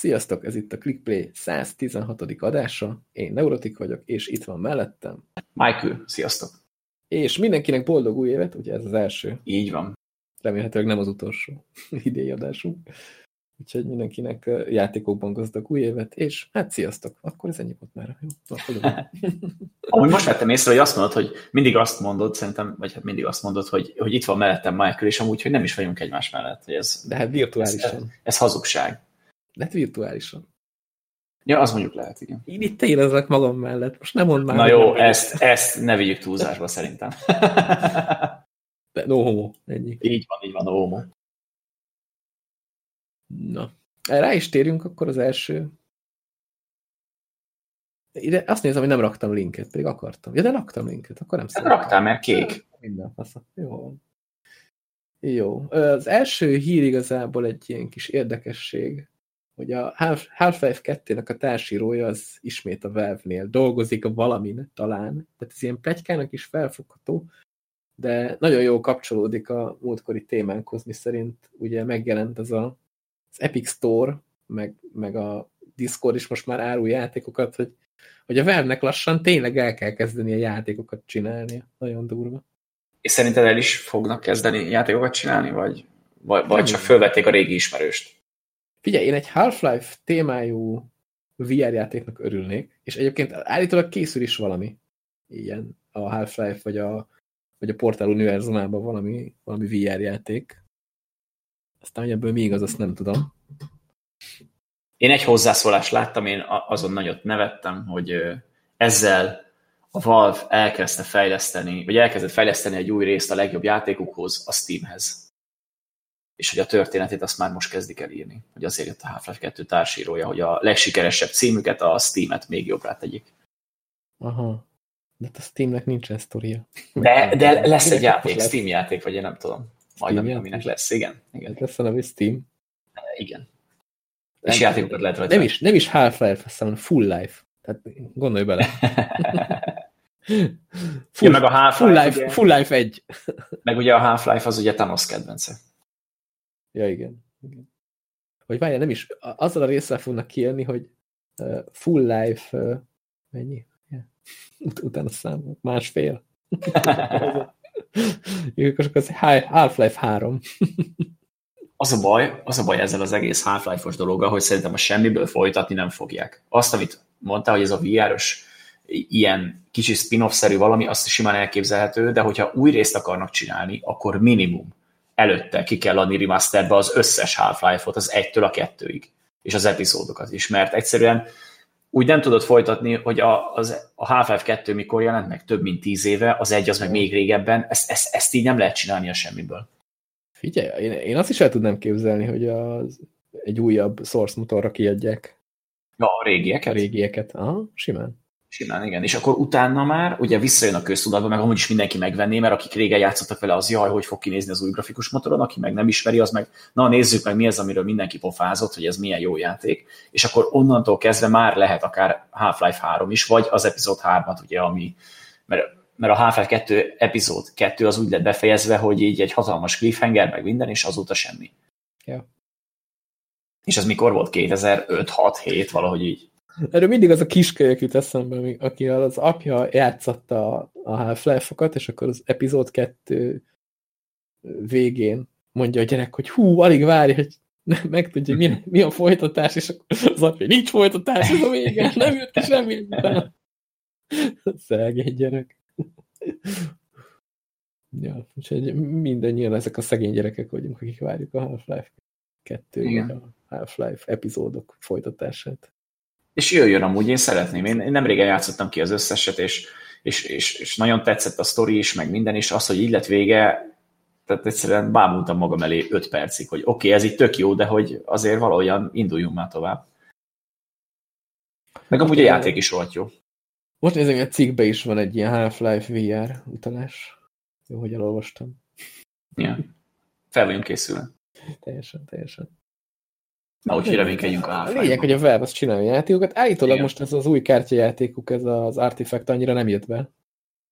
Sziasztok, ez itt a ClickPlay 116. adása. Én Neurotik vagyok, és itt van mellettem. Michael, sziasztok. És mindenkinek boldog új évet, ugye ez az első. Így van. Remélhetőleg nem az utolsó idei adásunk. Úgyhogy mindenkinek játékokban gazdag új évet, és hát sziasztok, akkor ez ennyi volt már. Jó, Amúgy most vettem észre, hogy azt mondod, hogy mindig azt mondod, szerintem, vagy hát mindig azt mondod, hogy, hogy itt van mellettem Michael, és amúgy, hogy nem is vagyunk egymás mellett. Hogy ez, De hát virtuálisan. Ez, ez, ez hazugság. De hát virtuálisan. Ja, az mondjuk lehet, igen. Én itt érezek magam mellett, most nem mond már. Na jó, ezt, ezt ne vigyük túlzásba szerintem. De no homo, ennyi. Így van, így van, no homo. Na, rá is térjünk akkor az első. Ide azt nézem, hogy nem raktam linket, pedig akartam. Ja, de raktam linket, akkor nem szeretem. Raktál, mert kék. Minden fasza. Jó. Jó. Az első hír igazából egy ilyen kis érdekesség, hogy a Half-Life 2-nek a társírója az ismét a Valve-nél dolgozik a valamin talán. Tehát ez ilyen plegykának is felfogható, de nagyon jól kapcsolódik a múltkori témánkhoz, mi szerint ugye megjelent az a az Epic Store, meg, meg a Discord is most már árul játékokat, hogy, hogy a valve lassan tényleg el kell kezdeni a játékokat csinálni. Nagyon durva. És szerinted el is fognak kezdeni játékokat csinálni, vagy, vagy, vagy csak fölvették a régi ismerőst? Figyelj, én egy Half-Life témájú VR játéknak örülnék, és egyébként állítólag készül is valami ilyen a Half-Life vagy a, vagy a Portal univerzumában valami, valami VR játék. Aztán, hogy ebből mi igaz, azt nem tudom. Én egy hozzászólást láttam, én azon nagyot nevettem, hogy ezzel a Valve elkezdte fejleszteni, vagy elkezdett fejleszteni egy új részt a legjobb játékukhoz, a Steamhez. És hogy a történetét azt már most kezdik el írni. Hogy azért jött a Half-Life 2 társírója, hogy a legsikeresebb címüket, a Steam-et még jobbra tegyék. Aha. De a Steamnek nincsen sztoria. De, de lesz egy játék, Steam játék, vagy én nem tudom. Majd Steam aminek lesz, igen. igen. Lesz a neve Steam? Igen. És nem, játékokat lehet rajta. Nem is, nem is Half-Life, hanem Full Life. Tehát gondolj bele. full, ja, meg a Half-Life. Full Life, ugye, full life 1. meg ugye a Half-Life az ugye Thanos kedvence. Ja, igen. igen. Hogy várjál, nem is, azzal a részre fognak kijönni, hogy uh, Full Life uh, mennyi? Yeah. Ut utána számol, másfél. Ők az Half-Life 3. az a baj, az a baj ezzel az egész Half-Life-os dologgal, hogy szerintem a semmiből folytatni nem fogják. Azt, amit mondta, hogy ez a VR-os ilyen kicsi spin-off-szerű valami, azt simán elképzelhető, de hogyha új részt akarnak csinálni, akkor minimum előtte ki kell adni remasterbe az összes Half-Life-ot, az egytől a kettőig, és az epizódokat is, mert egyszerűen úgy nem tudod folytatni, hogy a, az, a Half-Life 2 mikor jelent meg, több mint tíz éve, az egy az meg még régebben, ezt, ezt, ezt így nem lehet csinálni a semmiből. Figyelj, én, én azt is el tudnám képzelni, hogy az, egy újabb source motorra kiadják. Ja, a régieket? A régieket, aha, simán. Simán, igen. És akkor utána már ugye visszajön a köztudatba, meg amúgy is mindenki megvenné, mert akik régen játszottak vele, az jaj, hogy fog kinézni az új grafikus motoron, aki meg nem ismeri, az meg, na nézzük meg mi az, amiről mindenki pofázott, hogy ez milyen jó játék, és akkor onnantól kezdve már lehet akár Half-Life 3 is, vagy az epizód 3-at, ugye, ami, mert, mert a Half-Life 2 epizód 2 az úgy lett befejezve, hogy így egy hatalmas cliffhanger, meg minden, és azóta semmi. Ja. És ez mikor volt? 2005, 6, 7, valahogy így. Erről mindig az a kiskölyök jut eszembe, aki az apja játszatta a Half-Life-okat, és akkor az epizód 2 végén mondja a gyerek, hogy hú, alig várja, hogy megtudja, mi, mi a folytatás, és akkor az apja, nincs folytatás, ez a vége, nem jött ki semmi után. Szegény gyerek. Ja, úgyhogy mindannyian ezek a szegény gyerekek vagyunk, akik várjuk a Half-Life 2 a Half-Life epizódok folytatását és jöjjön amúgy, én szeretném. Én, én nem régen játszottam ki az összeset, és, és, és, és nagyon tetszett a sztori is, meg minden, és az, hogy így lett vége, tehát egyszerűen bámultam magam elé öt percig, hogy oké, okay, ez itt tök jó, de hogy azért valahogyan induljunk már tovább. Meg amúgy a játék is volt jó. Most nézem, hogy a cikkben is van egy ilyen Half-Life VR utalás. Jó, hogy elolvastam. Ja. Fel vagyunk készülve. Teljesen, teljesen. Na, úgyhogy reménykedjünk a half Lényeg, hogy a Valve az csinálja játékokat. Állítólag Igen. most ez az új kártyajátékuk, ez az Artifact annyira nem jött be.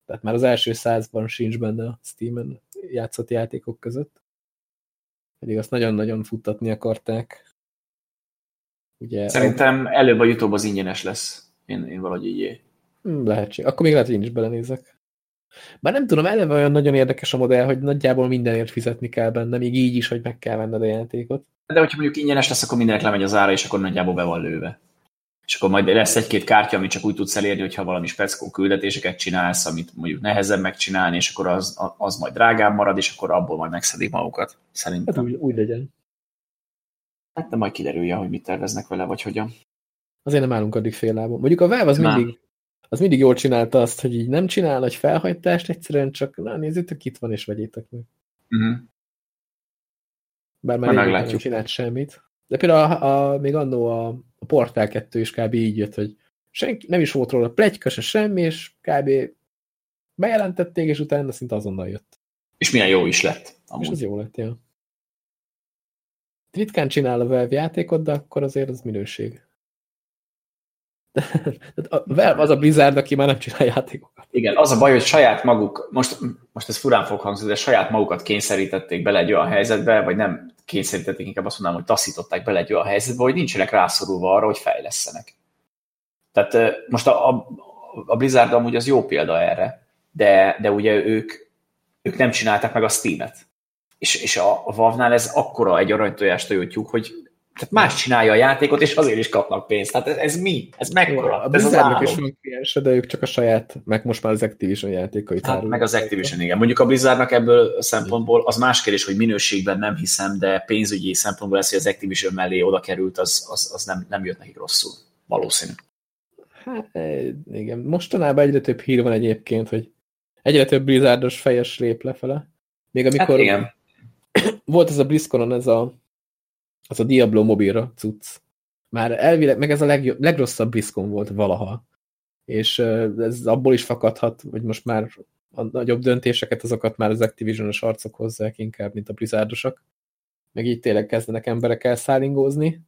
Tehát már az első százban sincs benne a Steam-en játszott játékok között. Pedig azt nagyon-nagyon futtatni akarták. Ugye, Szerintem előbb vagy utóbb az ingyenes lesz. Én, én valahogy így Hmm, Lehetség. Akkor még lehet, hogy én is belenézek. Bár nem tudom, eleve olyan nagyon érdekes a modell, hogy nagyjából mindenért fizetni kell benne, még így is, hogy meg kell venned a játékot. De hogyha mondjuk ingyenes lesz, akkor mindenek lemegy az ára, és akkor nagyjából be van lőve. És akkor majd lesz egy-két kártya, amit csak úgy tudsz elérni, hogyha valami speckó küldetéseket csinálsz, amit mondjuk nehezebb megcsinálni, és akkor az, az majd drágább marad, és akkor abból majd megszedik magukat. Szerintem. Hát úgy, úgy legyen. Hát de majd kiderülje, hogy mit terveznek vele, vagy hogyan. Azért nem állunk addig fél lábon. Mondjuk a Valve az Már. mindig, az mindig jól csinálta azt, hogy így nem csinál nagy felhajtást, egyszerűen csak, na nézzétek, itt van, és vegyétek meg. Uh-huh. Bár már Majd régóta nem csinált semmit. De például a, a, még annó a, a Portál 2 is kb. így jött, hogy senki, nem is volt róla plegyka, se semmi, és kb. bejelentették, és utána szinte azonnal jött. És milyen jó is lett. És Amúgy. az jó lett, ja. Ritkán csinál a Valve játékot, de akkor azért az minőség. A az a Blizzard, aki már nem csinál játékokat. Igen, az a baj, hogy saját maguk, most, most ez furán fog hangzni, de saját magukat kényszerítették bele egy olyan helyzetbe, vagy nem kényszerítették, inkább azt mondanám, hogy taszították bele egy olyan helyzetbe, hogy nincsenek rászorulva arra, hogy fejlesztenek. Tehát most a, a, a Blizzard amúgy az jó példa erre, de, de ugye ők, ők nem csinálták meg a Steam-et. És, és a, a Valve-nál ez akkora egy aranytojást tojótyúk, hogy tehát más csinálja a játékot, és azért is kapnak pénzt. Tehát ez, ez mi? Ez mekkora? A ez az Blizzardnak is van kliense, de ők csak a saját, meg most már az Activision játékait Hát, meg az Activision, igen. Mondjuk a Blizzardnak ebből a szempontból az más kérdés, hogy minőségben nem hiszem, de pénzügyi szempontból ez, hogy az Activision mellé oda került, az, az, az nem, nem jött nekik rosszul. Valószínű. Hát, eh, igen. Mostanában egyre több hír van egyébként, hogy egyre több Blizzardos fejes lép lefele. Még amikor Hát igen. volt ez a BlizzConon, ez a, az a Diablo mobilra cucc. Már elvileg, meg ez a legjobb, legrosszabb BlizzCon volt valaha. És ez abból is fakadhat, hogy most már a nagyobb döntéseket, azokat már az Activision-os arcok hozzák inkább, mint a Blizzardosok. Meg így tényleg kezdenek emberek elszállingózni.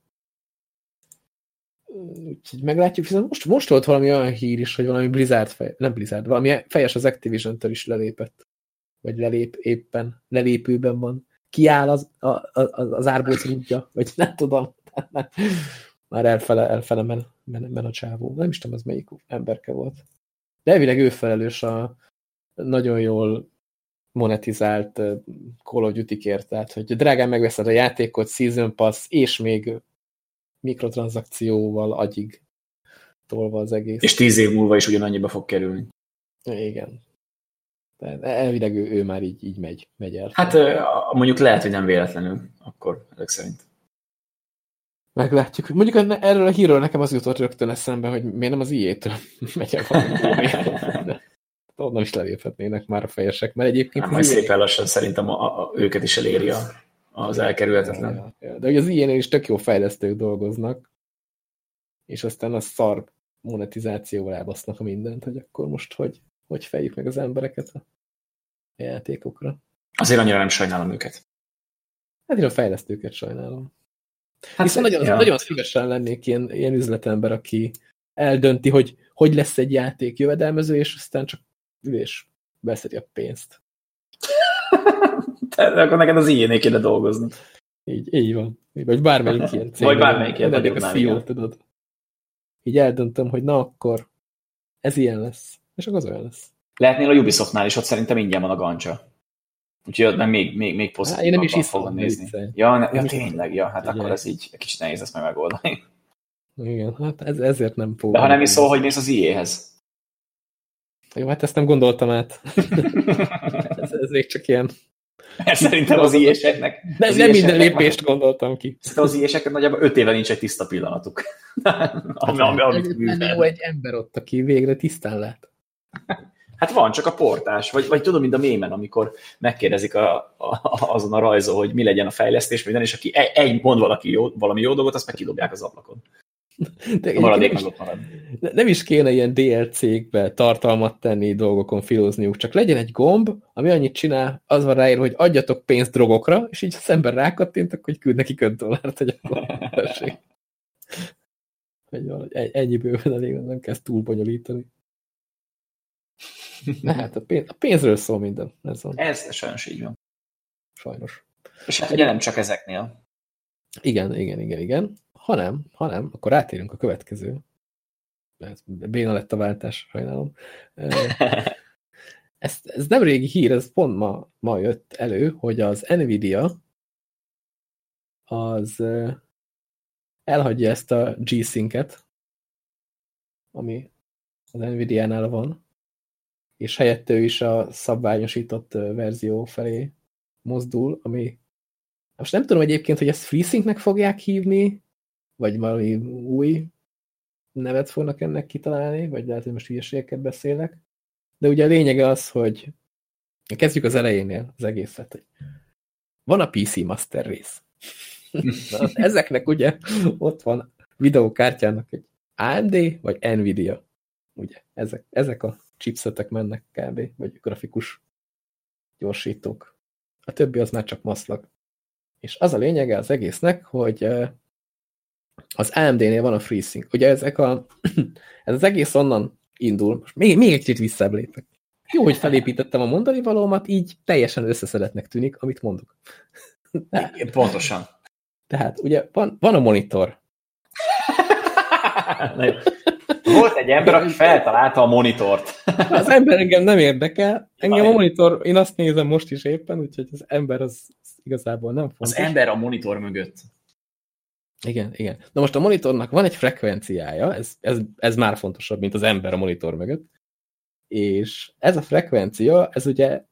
Úgyhogy meglátjuk, viszont most, most volt valami olyan hír is, hogy valami Blizzard fej, nem Blizzard, valami fejes az Activision-től is lelépett. Vagy lelép éppen, lelépőben van. Kiáll az, a, a, az árbóc rúdja, vagy nem tudom. Már elfele, elfele men, men, men a csávó. Nem is tudom, az melyik emberke volt. De elvileg ő felelős a nagyon jól monetizált Call of Duty-kért, tehát hogy drágán megveszed a játékot, Season Pass, és még mikrotranszakcióval agyig tolva az egész. És tíz év múlva is ugyanannyiba fog kerülni. Igen. Tehát elvileg ő, ő már így, így megy, megy el. Hát mondjuk lehet, hogy nem véletlenül, akkor ezek szerint. Meglátjuk. Mondjuk erről a hírről nekem az jutott rögtön eszembe, hogy miért nem az IE-től megy el valami. De onnan is leléphetnének már a fejesek, mert egyébként Hát majd szépen lassan szerintem a, a, őket is eléri a, az elkerülhetetlen. Ja, ja. De ugye az ilyen is tök jó fejlesztők dolgoznak, és aztán a szar monetizációval elbasznak a mindent, hogy akkor most hogy, hogy fejjük meg az embereket a játékokra. Azért annyira nem sajnálom őket. Hát én a fejlesztőket sajnálom. Hát, Viszont nagyon, ja. nagyon szívesen lennék ilyen, ilyen üzletember, aki eldönti, hogy hogy lesz egy játék jövedelmező, és aztán csak ül és beszedi a pénzt. Te, akkor neked az ilyené kéne dolgozni. Így, így van. Vagy bármelyik ilyen cég. Vagy bármelyik ilyen Ennek a CEO, tudod. Így eldöntöm, hogy na akkor ez ilyen lesz. És akkor az olyan lesz. Lehetnél a Ubisoftnál is, ott szerintem ingyen van a gancsa. Úgyhogy ott meg még, még, még Há, én nem is fogom nézni. Ja, ne, Nem ja tényleg, ja, hát Ugye. akkor ez így egy kicsit nehéz ezt meg megoldani. Igen, hát ez, ezért nem fog. De ha nem is szól, hogy mész az IE-hez. Jó, hát ezt nem gondoltam át. ez, ez még csak ilyen... Mert szerintem az IE-seknek... Nem, az nem minden lépést gondoltam ki. Szerintem az IE-seknek nagyjából öt éve nincs egy tiszta pillanatuk. ami, ami, amit Ezért lenne jó egy ember ott, aki végre tisztán lát. Hát van, csak a portás. Vagy, vagy tudom, mint a mémen, amikor megkérdezik a, a, azon a rajzó, hogy mi legyen a fejlesztés, minden, és aki egy, egy mond valaki jó, valami jó dolgot, azt meg kidobják az ablakon. De A maradék meg nem, ott marad. nem is kéne ilyen DLC-kbe tartalmat tenni dolgokon filózniuk, csak legyen egy gomb, ami annyit csinál, az van ráírva, hogy adjatok pénzt drogokra, és így az ember rákattintok, hogy küld neki 5 dollárt, hogy akkor tessék. Ennyi bőven elég, nem ezt túl bonyolítani. Hát a, pénz, a pénzről szól minden. Ez van, Ez sajnos így van. sajnos. És hát ugye nem csak ezeknél. Igen, igen, igen, igen. Ha nem, ha nem, akkor átérünk a következő. Ez béna lett a váltás, sajnálom. Ez, ez nem régi hír, ez pont ma, ma jött elő, hogy az Nvidia az elhagyja ezt a G-Sync-et, ami az Nvidia-nál van, és helyette ő is a szabványosított verzió felé mozdul, ami most nem tudom egyébként, hogy ezt FreeSync-nek fogják hívni, vagy valami új nevet fognak ennek kitalálni, vagy lehet, hogy most hülyeségeket beszélek. De ugye a lényege az, hogy kezdjük az elejénél az egészet, hogy van a PC Master rész. Na, ezeknek ugye ott van videókártyának egy AMD vagy Nvidia. Ugye, ezek, ezek a chipsetek mennek kb. vagy grafikus gyorsítók. A többi az már csak maszlag. És az a lényege az egésznek, hogy az AMD-nél van a FreeSync. Ugye ezek a, ez az egész onnan indul. Most még, még egy kicsit visszább lépek. Jó, hogy felépítettem a mondani valómat, így teljesen összeszedetnek tűnik, amit mondok. De, Pontosan. Tehát ugye van, van a monitor. Volt egy ember, aki feltalálta a monitort. Az ember engem nem érdekel. Engem a monitor, én azt nézem most is éppen, úgyhogy az ember az, az igazából nem fontos. Az ember a monitor mögött. Igen, igen. Na most a monitornak van egy frekvenciája, ez, ez, ez már fontosabb, mint az ember a monitor mögött, és ez a frekvencia, ez ugye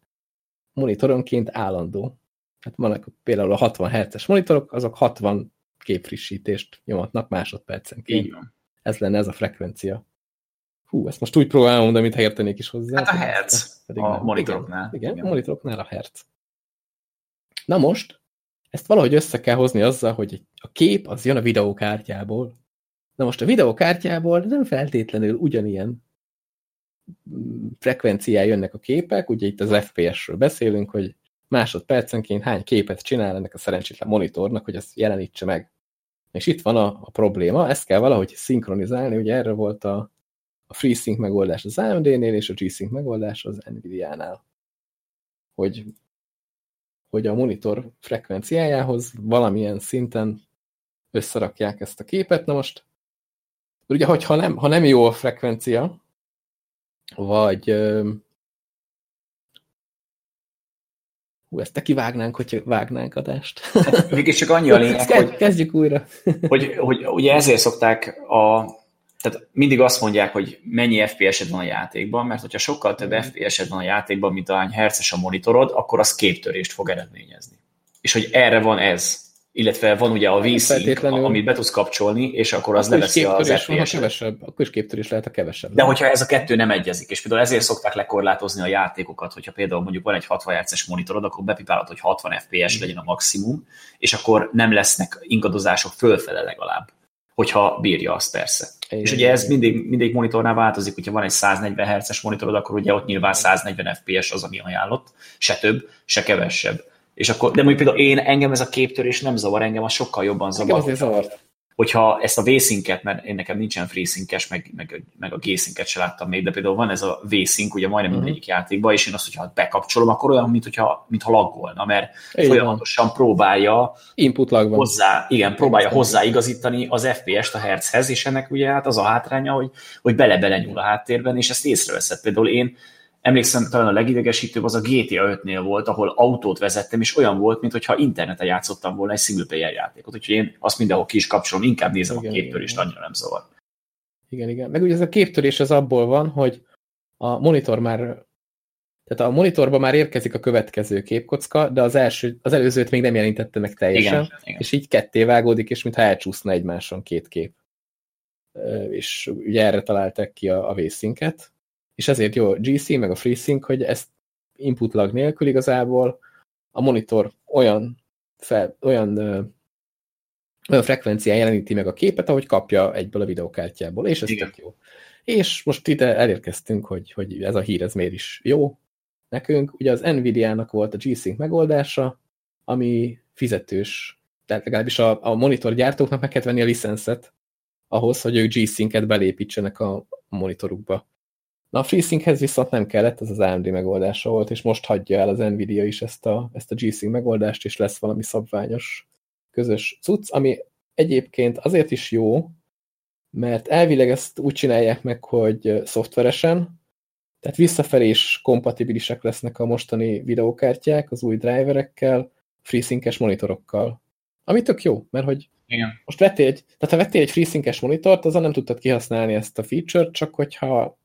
monitoronként állandó. Hát vannak például a 60 Hz-es monitorok, azok 60 képfrissítést nyomatnak másodpercenként. Így van. Ez lenne ez a frekvencia. Hú, ezt most úgy próbálom mondani, mintha értenék is hozzá. Hát a hertz a nem. monitoroknál. Igen, igen, a monitoroknál a hertz. Na most, ezt valahogy össze kell hozni azzal, hogy a kép az jön a videókártyából. Na most a videókártyából nem feltétlenül ugyanilyen frekvencián jönnek a képek, ugye itt az FPS-ről beszélünk, hogy másodpercenként hány képet csinál ennek a szerencsétlen monitornak, hogy ezt jelenítse meg. És itt van a, a probléma, ezt kell valahogy szinkronizálni, ugye erre volt a, a FreeSync megoldás az AMD-nél, és a G-Sync megoldás az NVIDIA-nál. Hogy, hogy a monitor frekvenciájához valamilyen szinten összerakják ezt a képet. Na most, ugye, hogyha nem, ha nem jó a frekvencia, vagy Hú, ezt te kivágnánk, hogyha vágnánk adást. Hát, mégis csak annyi a lényeg, hogy... Kezdjük újra. hogy, hogy ugye ezért szokták a... Tehát mindig azt mondják, hogy mennyi FPS-ed van a játékban, mert hogyha sokkal több mm. FPS-ed van a játékban, mint ahány herces a monitorod, akkor az képtörést fog eredményezni. És hogy erre van ez illetve van ugye a v amit be tudsz kapcsolni, és akkor az akkor leveszi az fps kevesebb, Akkor is képtörés lehet a kevesebb. De hogyha ez a kettő nem egyezik, és például ezért szokták lekorlátozni a játékokat, hogyha például mondjuk van egy 60 Hz-es monitorod, akkor bepipálod, hogy 60 FPS mm. legyen a maximum, és akkor nem lesznek ingadozások fölfele legalább hogyha bírja azt persze. Igen. És ugye ez mindig, mindig monitornál változik, hogyha van egy 140 Hz-es monitorod, akkor ugye ott nyilván 140 FPS az, ami ajánlott, se több, se kevesebb. És akkor, de mondjuk például én, engem ez a képtörés nem zavar, engem az sokkal jobban zavar. Engem zavart. Hogyha ezt a V-szinket, mert én nekem nincsen FreeSync-es, meg, meg, meg a G-szinket se láttam még, de például van ez a V-szink, ugye majdnem uh-huh. mindegyik játékban, és én azt, hogyha bekapcsolom, akkor olyan, mint hogyha, mintha laggolna, mert Így folyamatosan próbálja Input hozzá, igen, próbálja hozzáigazítani az FPS-t a hertzhez, és ennek ugye hát az a hátránya, hogy, hogy bele-bele nyúl a háttérben, és ezt észreveszed. Például én emlékszem, talán a legidegesítőbb az a GTA 5-nél volt, ahol autót vezettem, és olyan volt, mintha interneten játszottam volna egy single player játékot. Úgyhogy én azt mindenhol ki is kapcsolom, inkább nézem igen, a képtörést, annyira nem zavar. Igen, igen. Meg ugye ez a képtörés az abból van, hogy a monitor már tehát a monitorban már érkezik a következő képkocka, de az, első, az előzőt még nem jelentette meg teljesen, igen, igen. és így ketté vágódik, és mintha elcsúszna egymáson két kép. És ugye erre találták ki a, a vészinket, és ezért jó a GC, meg a FreeSync, hogy ezt input lag nélkül igazából a monitor olyan, fel, olyan, ö, olyan frekvencián jeleníti meg a képet, ahogy kapja egyből a videokártyából, és ez tök jó. És most ide elérkeztünk, hogy, hogy ez a hír, ez miért is jó nekünk. Ugye az Nvidia-nak volt a G-Sync megoldása, ami fizetős, tehát legalábbis a, a monitor gyártóknak meg kell venni a licenszet ahhoz, hogy ők G-Sync-et belépítsenek a monitorukba. Na a FreeSynchez viszont nem kellett, ez az AMD megoldása volt, és most hagyja el az Nvidia is ezt a, ezt a G-Sync megoldást, és lesz valami szabványos közös cucc, ami egyébként azért is jó, mert elvileg ezt úgy csinálják meg, hogy szoftveresen, tehát visszafelé is kompatibilisek lesznek a mostani videókártyák az új driverekkel, FreeSync-es monitorokkal. Ami tök jó, mert hogy Igen. most vettél egy, tehát ha vettél egy FreeSync-es monitort, azon nem tudtad kihasználni ezt a feature-t, csak hogyha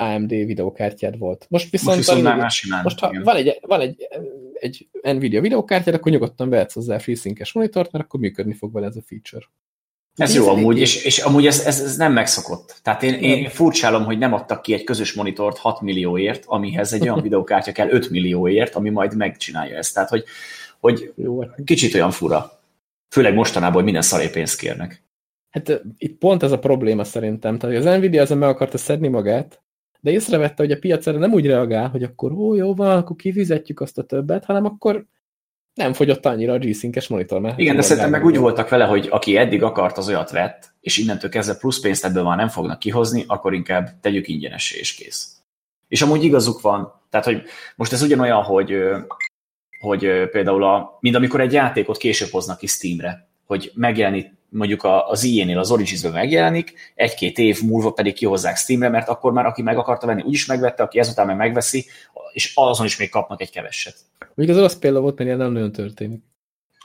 AMD videókártyád volt. Most viszont, Most viszont a, simán, most ha igen. van egy, van egy, egy Nvidia videókártyád, akkor nyugodtan vehetsz hozzá FreeSync-es monitort, mert akkor működni fog vele ez a feature. Ez jó amúgy, és, és amúgy ez, ez, ez nem megszokott. Tehát én, én furcsálom, hogy nem adtak ki egy közös monitort 6 millióért, amihez egy olyan videókártya kell 5 millióért, ami majd megcsinálja ezt. Tehát, hogy, hogy Jó, hát kicsit olyan fura. Főleg mostanában, hogy minden szaré pénzt kérnek. Hát itt pont ez a probléma szerintem. Tehát az Nvidia azon meg akarta szedni magát, de észrevette, hogy a piac erre nem úgy reagál, hogy akkor ó, jó van, akkor kifizetjük azt a többet, hanem akkor nem fogyott annyira a G-Sync-es monitor. Mert Igen, de szerintem meg úgy voltak vele, hogy aki eddig akart, az olyat vett, és innentől kezdve plusz pénzt ebből már nem fognak kihozni, akkor inkább tegyük ingyenessé és kész. És amúgy igazuk van. Tehát, hogy most ez ugyanolyan, hogy, hogy például, a, mint amikor egy játékot később hoznak ki Steamre, hogy megjelenik mondjuk a- az EA-nél az origins megjelenik, egy-két év múlva pedig kihozzák Steamre, mert akkor már aki meg akarta venni, úgyis megvette, aki ezután meg megveszi, és azon is még kapnak egy keveset. Mondjuk az olasz példa volt, mert ilyen nem nagyon történik.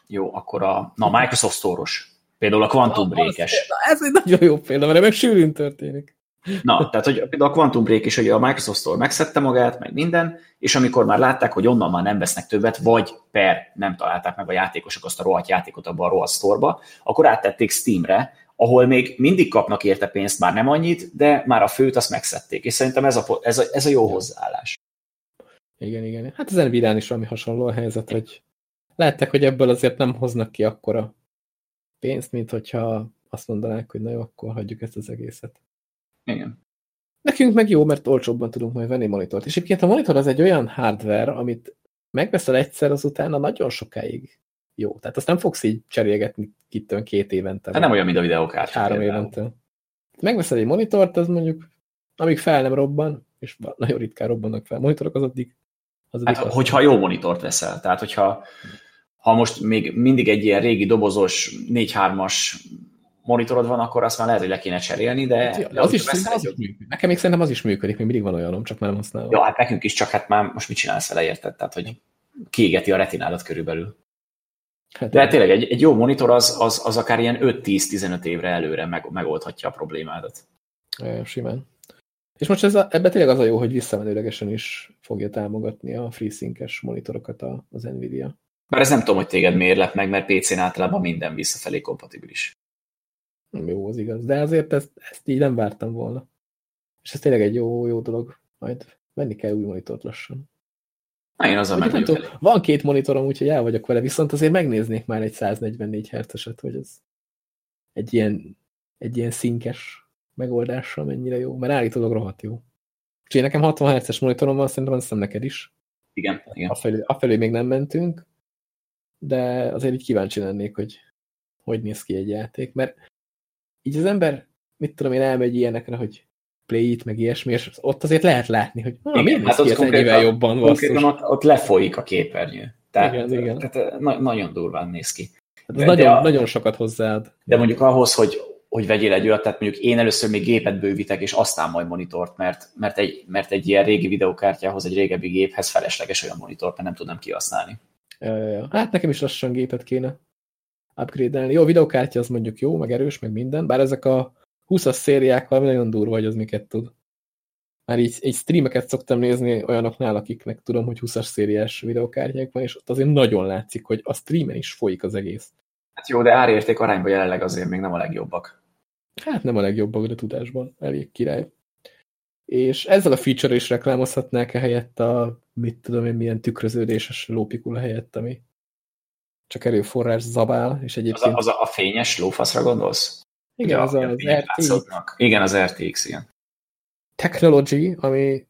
Jó, akkor a, na, a Microsoft Store-os. Például a Quantum Break-es. Na, ez egy nagyon jó példa, mert meg sűrűn történik. Na, tehát hogy például a Quantum Break is, hogy a Microsoft Store megszedte magát, meg minden, és amikor már látták, hogy onnan már nem vesznek többet, vagy per nem találták meg a játékosok azt a rohadt játékot abban a rohadt store akkor áttették Steamre, ahol még mindig kapnak érte pénzt, már nem annyit, de már a főt azt megszedték. És szerintem ez a, ez a, ez a jó hozzáállás. Igen, igen. Hát az Nvidia-n is valami hasonló a helyzet, hogy látták, hogy ebből azért nem hoznak ki akkora pénzt, mint hogyha azt mondanák, hogy na jó, akkor hagyjuk ezt az egészet. Igen. Nekünk meg jó, mert olcsóbban tudunk majd venni monitort. És egyébként a monitor az egy olyan hardware, amit megveszel egyszer, az utána nagyon sokáig jó. Tehát azt nem fogsz így cserélgetni kittön két évente. Hát nem olyan, mint a videókártya. három évente. Megveszel egy monitort, az mondjuk, amíg fel nem robban, és nagyon ritkán robbannak fel monitorok, az addig, az addig Hát, az- hogyha jó monitort veszel, tehát hogyha ha most még mindig egy ilyen régi dobozos 4-3-as monitorod van, akkor azt már lehet, hogy le kéne cserélni, de, Ja, de az is, az egy- is működik. Nekem még szerintem az is működik, még mindig van olyanom, csak már nem használom. Ja, hát nekünk is, csak hát már most mit csinálsz vele, érted? Tehát, hogy kiégeti a retinálat körülbelül. hát, De hát tényleg egy, egy jó monitor az, az, az akár ilyen 5-10-15 évre előre meg, megoldhatja a problémádat. Ja, simán. És most ez a, ebben tényleg az a jó, hogy visszamenőlegesen is fogja támogatni a FreeSync-es monitorokat a, az Nvidia. Bár ez nem tudom, hogy téged miért lep meg, mert PC-n általában minden visszafelé kompatibilis. Nem jó, az igaz. De azért ezt, ezt így nem vártam volna. És ez tényleg egy jó, jó dolog. Majd venni kell új monitort lassan. Na, én Mondjuk nem tudom, van két monitorom, úgyhogy el vagyok vele, viszont azért megnéznék már egy 144 Hz-eset, hogy ez egy ilyen, egy ilyen szinkes megoldással mennyire jó, mert állítólag rohadt jó. Úgyhogy nekem 60 Hz-es monitorom van, szerintem azt hiszem neked is. Igen, igen. Afelé, afelé még nem mentünk, de azért így kíváncsi lennék, hogy hogy néz ki egy játék, mert így az ember, mit tudom én, elmegy ilyenekre, hogy play it, meg ilyesmi, és ott azért lehet látni, hogy ah, Igen, miért hát ez konkrétan- jobban, Konkrétan ott, ott lefolyik a képernyő. Tehát, Igen, igen. tehát na, nagyon durván néz ki. Hát az de nagyon, a- nagyon sokat hozzáad. De mondjuk ahhoz, hogy, hogy vegyél egy olyat, tehát mondjuk én először még gépet bővítek, és aztán majd monitort, mert, mert, egy, mert egy ilyen régi videokártyához, egy régebbi géphez felesleges olyan monitort, mert nem tudnám kihasználni. Ja, ja, ja. Hát nekem is lassan gépet kéne upgrade-elni. Jó, videokártya az mondjuk jó, meg erős, meg minden, bár ezek a 20-as szériák valami nagyon durva, hogy az miket tud. Már így, így streameket szoktam nézni olyanoknál, akiknek tudom, hogy 20-as szériás videokártyák van, és ott azért nagyon látszik, hogy a streamen is folyik az egész. Hát jó, de árérték arányban jelenleg azért még nem a legjobbak. Hát nem a legjobbak, de tudásban elég király. És ezzel a feature is reklámozhatnák-e helyett a, mit tudom én, milyen tükröződéses lópikula helyett, ami csak erőforrás zabál, és Az egyébként... a, az a, a fényes lófaszra gondolsz? igen, Ja, az az fények RT látszódnak. Igen, az RTX, igen. Technology, ami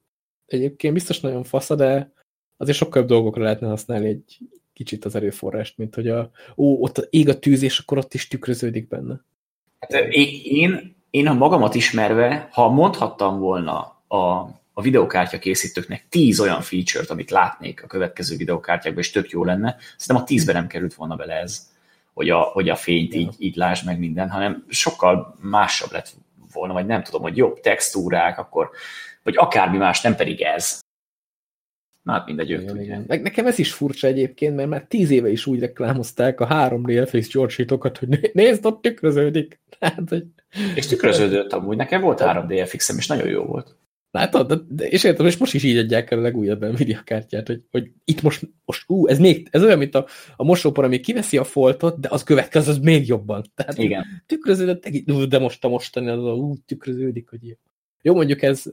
egyébként biztos nagyon fasza, de azért sokkal jobb dolgokra lehetne használni egy kicsit az erőforrást, mint hogy a, ó, ott ég a tűz, és akkor ott is tükröződik benne. Hát én, én a magamat ismerve, ha mondhattam volna a, a videokártya készítőknek tíz olyan feature-t, amit látnék a következő videokártyákban, és tök jó lenne, szerintem a tízbe nem került volna bele ez. hogy a, hogy a fényt így, így lásd meg minden, hanem sokkal másabb lett volna, vagy nem tudom, hogy jobb textúrák, akkor, vagy akármi más, nem pedig ez. Na, hát mindegy, ők igen, igen. Nekem ez is furcsa egyébként, mert már tíz éve is úgy reklámozták a 3D FX gyorsítókat, hogy nézd, ott tükröződik. Hát, hogy... És tükröződött amúgy. Nekem volt 3D FX-em, és nagyon jó volt. Látod? De, és értem, és most is így adják el a legújabb Nvidia kártyát, hogy, hogy itt most, most ú, ez még, ez olyan, mint a, a mosópor, ami kiveszi a foltot, de az következő, az még jobban. Tehát Igen. Tükröződött, de most a mostani az a, ú, tükröződik, hogy jó. Jó, mondjuk ez,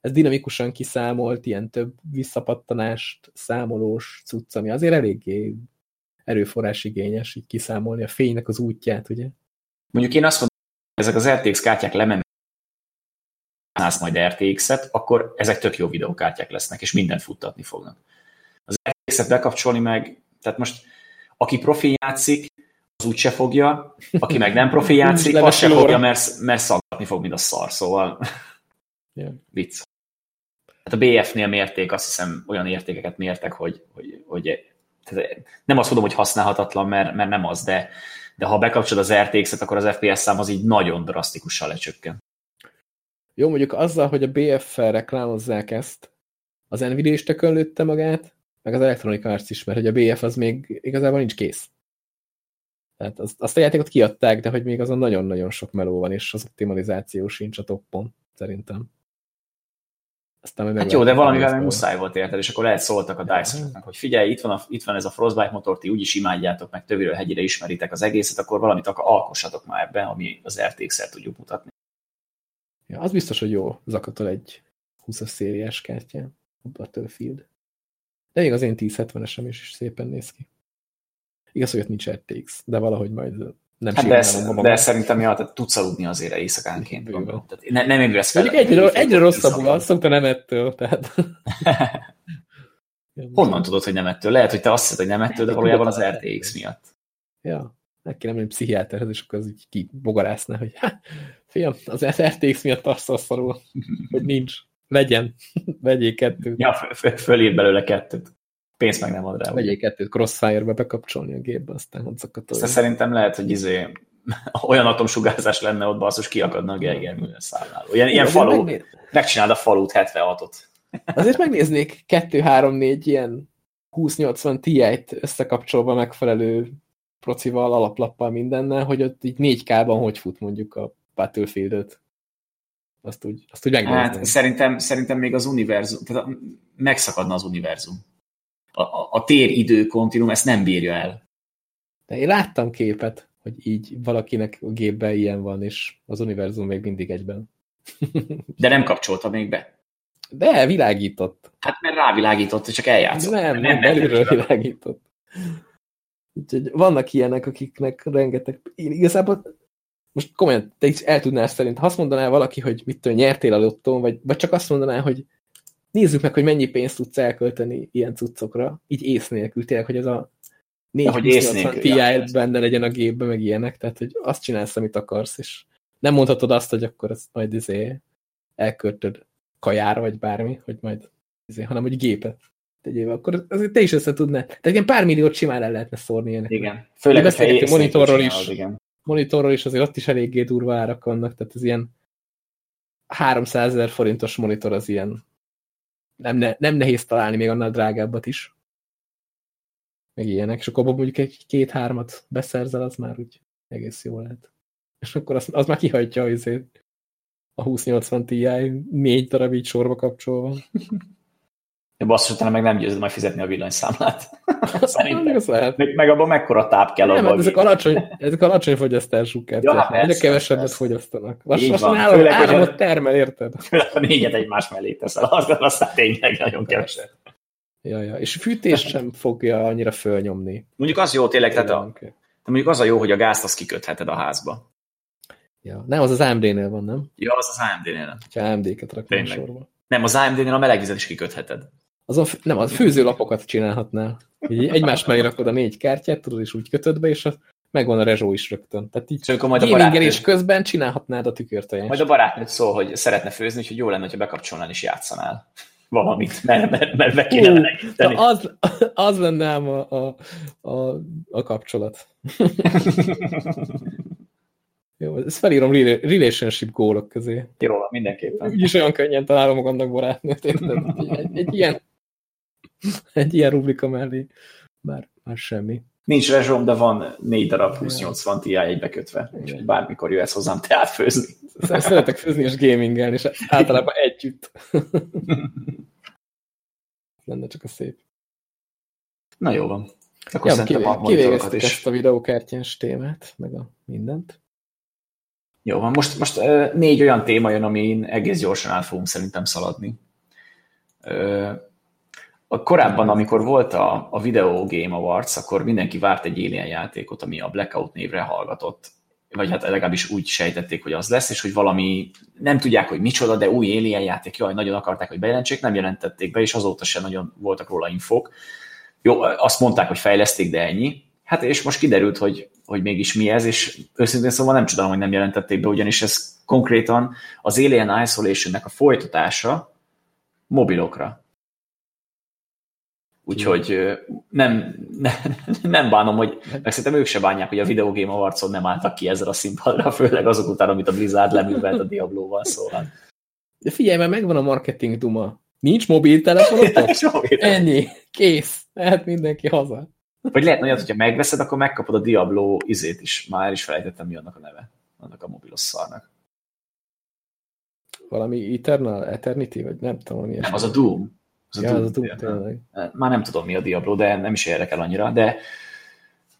ez dinamikusan kiszámolt, ilyen több visszapattanást számolós cucc, ami azért eléggé erőforrás igényes, így kiszámolni a fénynek az útját, ugye? Mondjuk én azt mondom, ezek az RTX kártyák lemennek használsz majd RTX-et, akkor ezek tök jó videókártyák lesznek, és mindent futtatni fognak. Az RTX-et bekapcsolni meg, tehát most aki profi játszik, az úgyse fogja, aki meg nem profi játszik, az se fogja, mert, mert szaggatni fog, mint a szar, szóval yeah. vicc. Hát a BF-nél mérték, azt hiszem olyan értékeket mértek, hogy, hogy, hogy tehát nem azt mondom, hogy használhatatlan, mert, mert nem az, de, de ha bekapcsolod az RTX-et, akkor az FPS szám az így nagyon drasztikusan lecsökken. Jó, mondjuk azzal, hogy a BF-fel reklámozzák ezt, az Nvidia is tökön magát, meg az Electronic Arts is, mert hogy a BF az még igazából nincs kész. Tehát azt, azt a játékot kiadták, de hogy még azon nagyon-nagyon sok meló van, és az optimalizáció sincs a toppon, szerintem. Aztán hát jó, de valamivel meg muszáj volt érted, és akkor lehet szóltak a dice hogy figyelj, itt van, a, itt van ez a Frostbite motor, ti úgyis imádjátok, meg többről hegyire ismeritek az egészet, akkor valamit alkossatok már ebben, ami az RTX-et tudjuk mutatni. Ja, az biztos, hogy jó zakatol egy 20-as szériás kártya, a Battlefield. De még az én 1070-esem is szépen néz ki. Igaz, hogy ott nincs RTX, de valahogy majd nem hát de, ez, de szerintem ja, tehát tudsz aludni azért éjszakánként. Tehát ne, nem ébredsz fel. Egyre, egyre rosszabbul van, szokta nem ettől. Tehát. Honnan tudod, hogy nem ettől? Lehet, hogy te azt hiszed, hogy nem ettől, de valójában az RTX miatt. Ja, meg kéne menni pszichiáterhez, és akkor az így kibogarászna, hogy hát, fiam, az RTX miatt azt szarul, hogy nincs. Legyen. Vegyék kettőt. Ja, fölír belőle kettőt. Pénzt meg nem ad rá. Vegyék kettőt Crossfire-be bekapcsolni a gépbe, aztán hozzak a Szerintem lehet, hogy izé, olyan atomsugárzás lenne ott, basszus, kiakadna a Geiger szálláló. Ilyen, ilyen falu, megnéz... megcsináld a falut 76-ot. Azért megnéznék 2-3-4 ilyen 20-80 Ti-t összekapcsolva megfelelő procival, alaplappal, mindennel, hogy ott így 4K-ban hogy fut mondjuk a battlefield -öt. Azt úgy, azt úgy megnézném. Hát szerintem, szerintem még az univerzum, tehát megszakadna az univerzum. A, a, a tér-idő kontinum ezt nem bírja el. De én láttam képet, hogy így valakinek a gépben ilyen van, és az univerzum még mindig egyben. De nem kapcsolta még be. De világított. Hát mert rávilágított, csak eljátszott. Nem, nem, nem belülről világított. Úgyhogy vannak ilyenek, akiknek rengeteg... Én igazából most komolyan, te is el tudnál szerint, ha azt mondaná valaki, hogy mit tudom, nyertél a lottón, vagy, vagy csak azt mondaná, hogy nézzük meg, hogy mennyi pénzt tudsz elkölteni ilyen cuccokra, így ész nélkül, tényleg, hogy ez a 4 Ti ja, benne legyen a gépbe, meg ilyenek, tehát hogy azt csinálsz, amit akarsz, és nem mondhatod azt, hogy akkor ezt majd izé elköltöd kajára, vagy bármi, hogy majd izé, hanem hogy gépet tegyél, akkor azért te is össze tudnál. Tehát ilyen pár milliót simán el lehetne szórni ilyenek. Igen. Főleg a monitorról is. Csinálod, igen. Monitorról is azért ott is eléggé durva árak vannak, tehát ez ilyen 300 ezer forintos monitor az ilyen nem, ne, nem nehéz találni még annál drágábbat is. Meg ilyenek, és akkor mondjuk egy két-hármat beszerzel, az már úgy egész jó lehet. És akkor az, az már kihagyja azért a 2080 Ti négy darab így sorba kapcsolva. Basszus, utána meg nem győzöd majd fizetni a villanyszámlát. Szerintem. lehet. Meg, meg abban mekkora táp kell nem, abban. ezek alacsony, ezek alacsony fogyasztású kártyák. Ja, hát persze, kevesebbet fogyasztanak. Lassan állam, államot termel, érted? Főleg a négyet egymás mellé teszel, aztán aztán tényleg nagyon keveset. Ja, ja. És fűtés sem fogja annyira fölnyomni. Mondjuk az jó tényleg, tehát a, de mondjuk az a jó, hogy a gázt azt kikötheted a házba. Ja, nem, az az AMD-nél van, nem? Ja, az az AMD-nél. Ha AMD-ket raknak sorba. Nem, az AMD-nél a melegvizet is kikötheted. Azon, nem, az főzőlapokat csinálhatnál. Így egymás mellé rakod a négy kártyát, tudod, és úgy kötöd be, és a, megvan a rezsó is rögtön. Tehát így szóval majd a barátnőd... közben csinálhatnád a tükörtojást. Majd a barátnőt szól, hogy szeretne főzni, hogy jó lenne, ha bekapcsolnál és játszanál. valamit, mert, mert, mert be kéne melegíteni. Az, az lenne ám a, a, a, a kapcsolat. Jó, ezt felírom relationship gólok közé. Jó, mindenképpen. Úgyis olyan könnyen találom magamnak barátnőt, érted? Egy, egy, ilyen, egy ilyen rubrika mellé már, már semmi. Nincs rezsom, de van négy darab 2080 Ti egybekötve, úgyhogy bármikor jöhetsz hozzám teát főzni. Szeretek főzni és gamingelni, és általában együtt. lenne csak a szép. Na jó van. Akkor ja, szerintem kivégeztük ezt a videókártyás témát, meg a mindent. Jó van, most, most négy olyan téma jön, amin egész gyorsan át fogunk szerintem szaladni. A korábban, amikor volt a, a Video Game Awards, akkor mindenki várt egy Alien játékot, ami a Blackout névre hallgatott. Vagy hát legalábbis úgy sejtették, hogy az lesz, és hogy valami, nem tudják, hogy micsoda, de új Alien játék, jaj, nagyon akarták, hogy bejelentsék, nem jelentették be, és azóta sem nagyon voltak róla infok. Jó, azt mondták, hogy fejleszték, de ennyi. Hát és most kiderült, hogy, hogy mégis mi ez, és őszintén szóval nem csodálom, hogy nem jelentették be, ugyanis ez konkrétan az Alien Isolation-nek a folytatása mobilokra. Úgyhogy nem, nem, nem bánom, hogy meg szerintem ők se bánják, hogy a Video Game Awards-on nem álltak ki ezzel a színpadra, főleg azok után, amit a Blizzard leművelt a Diablo-val, szóval. De figyelj, mert megvan a marketing duma. Nincs mobiltelefonotok? Ennyi. Kész. Lehet mindenki haza. Vagy lehet olyat, hogyha megveszed, akkor megkapod a Diablo izét is. Már is felejtettem, mi annak a neve. Annak a mobilos szarnak. Valami Eternal, Eternity, vagy nem tudom, mi Nem, az a Doom. Az ja, a Doom, az a Doom tényleg. Már nem tudom, mi a Diablo, de nem is érdekel annyira, de,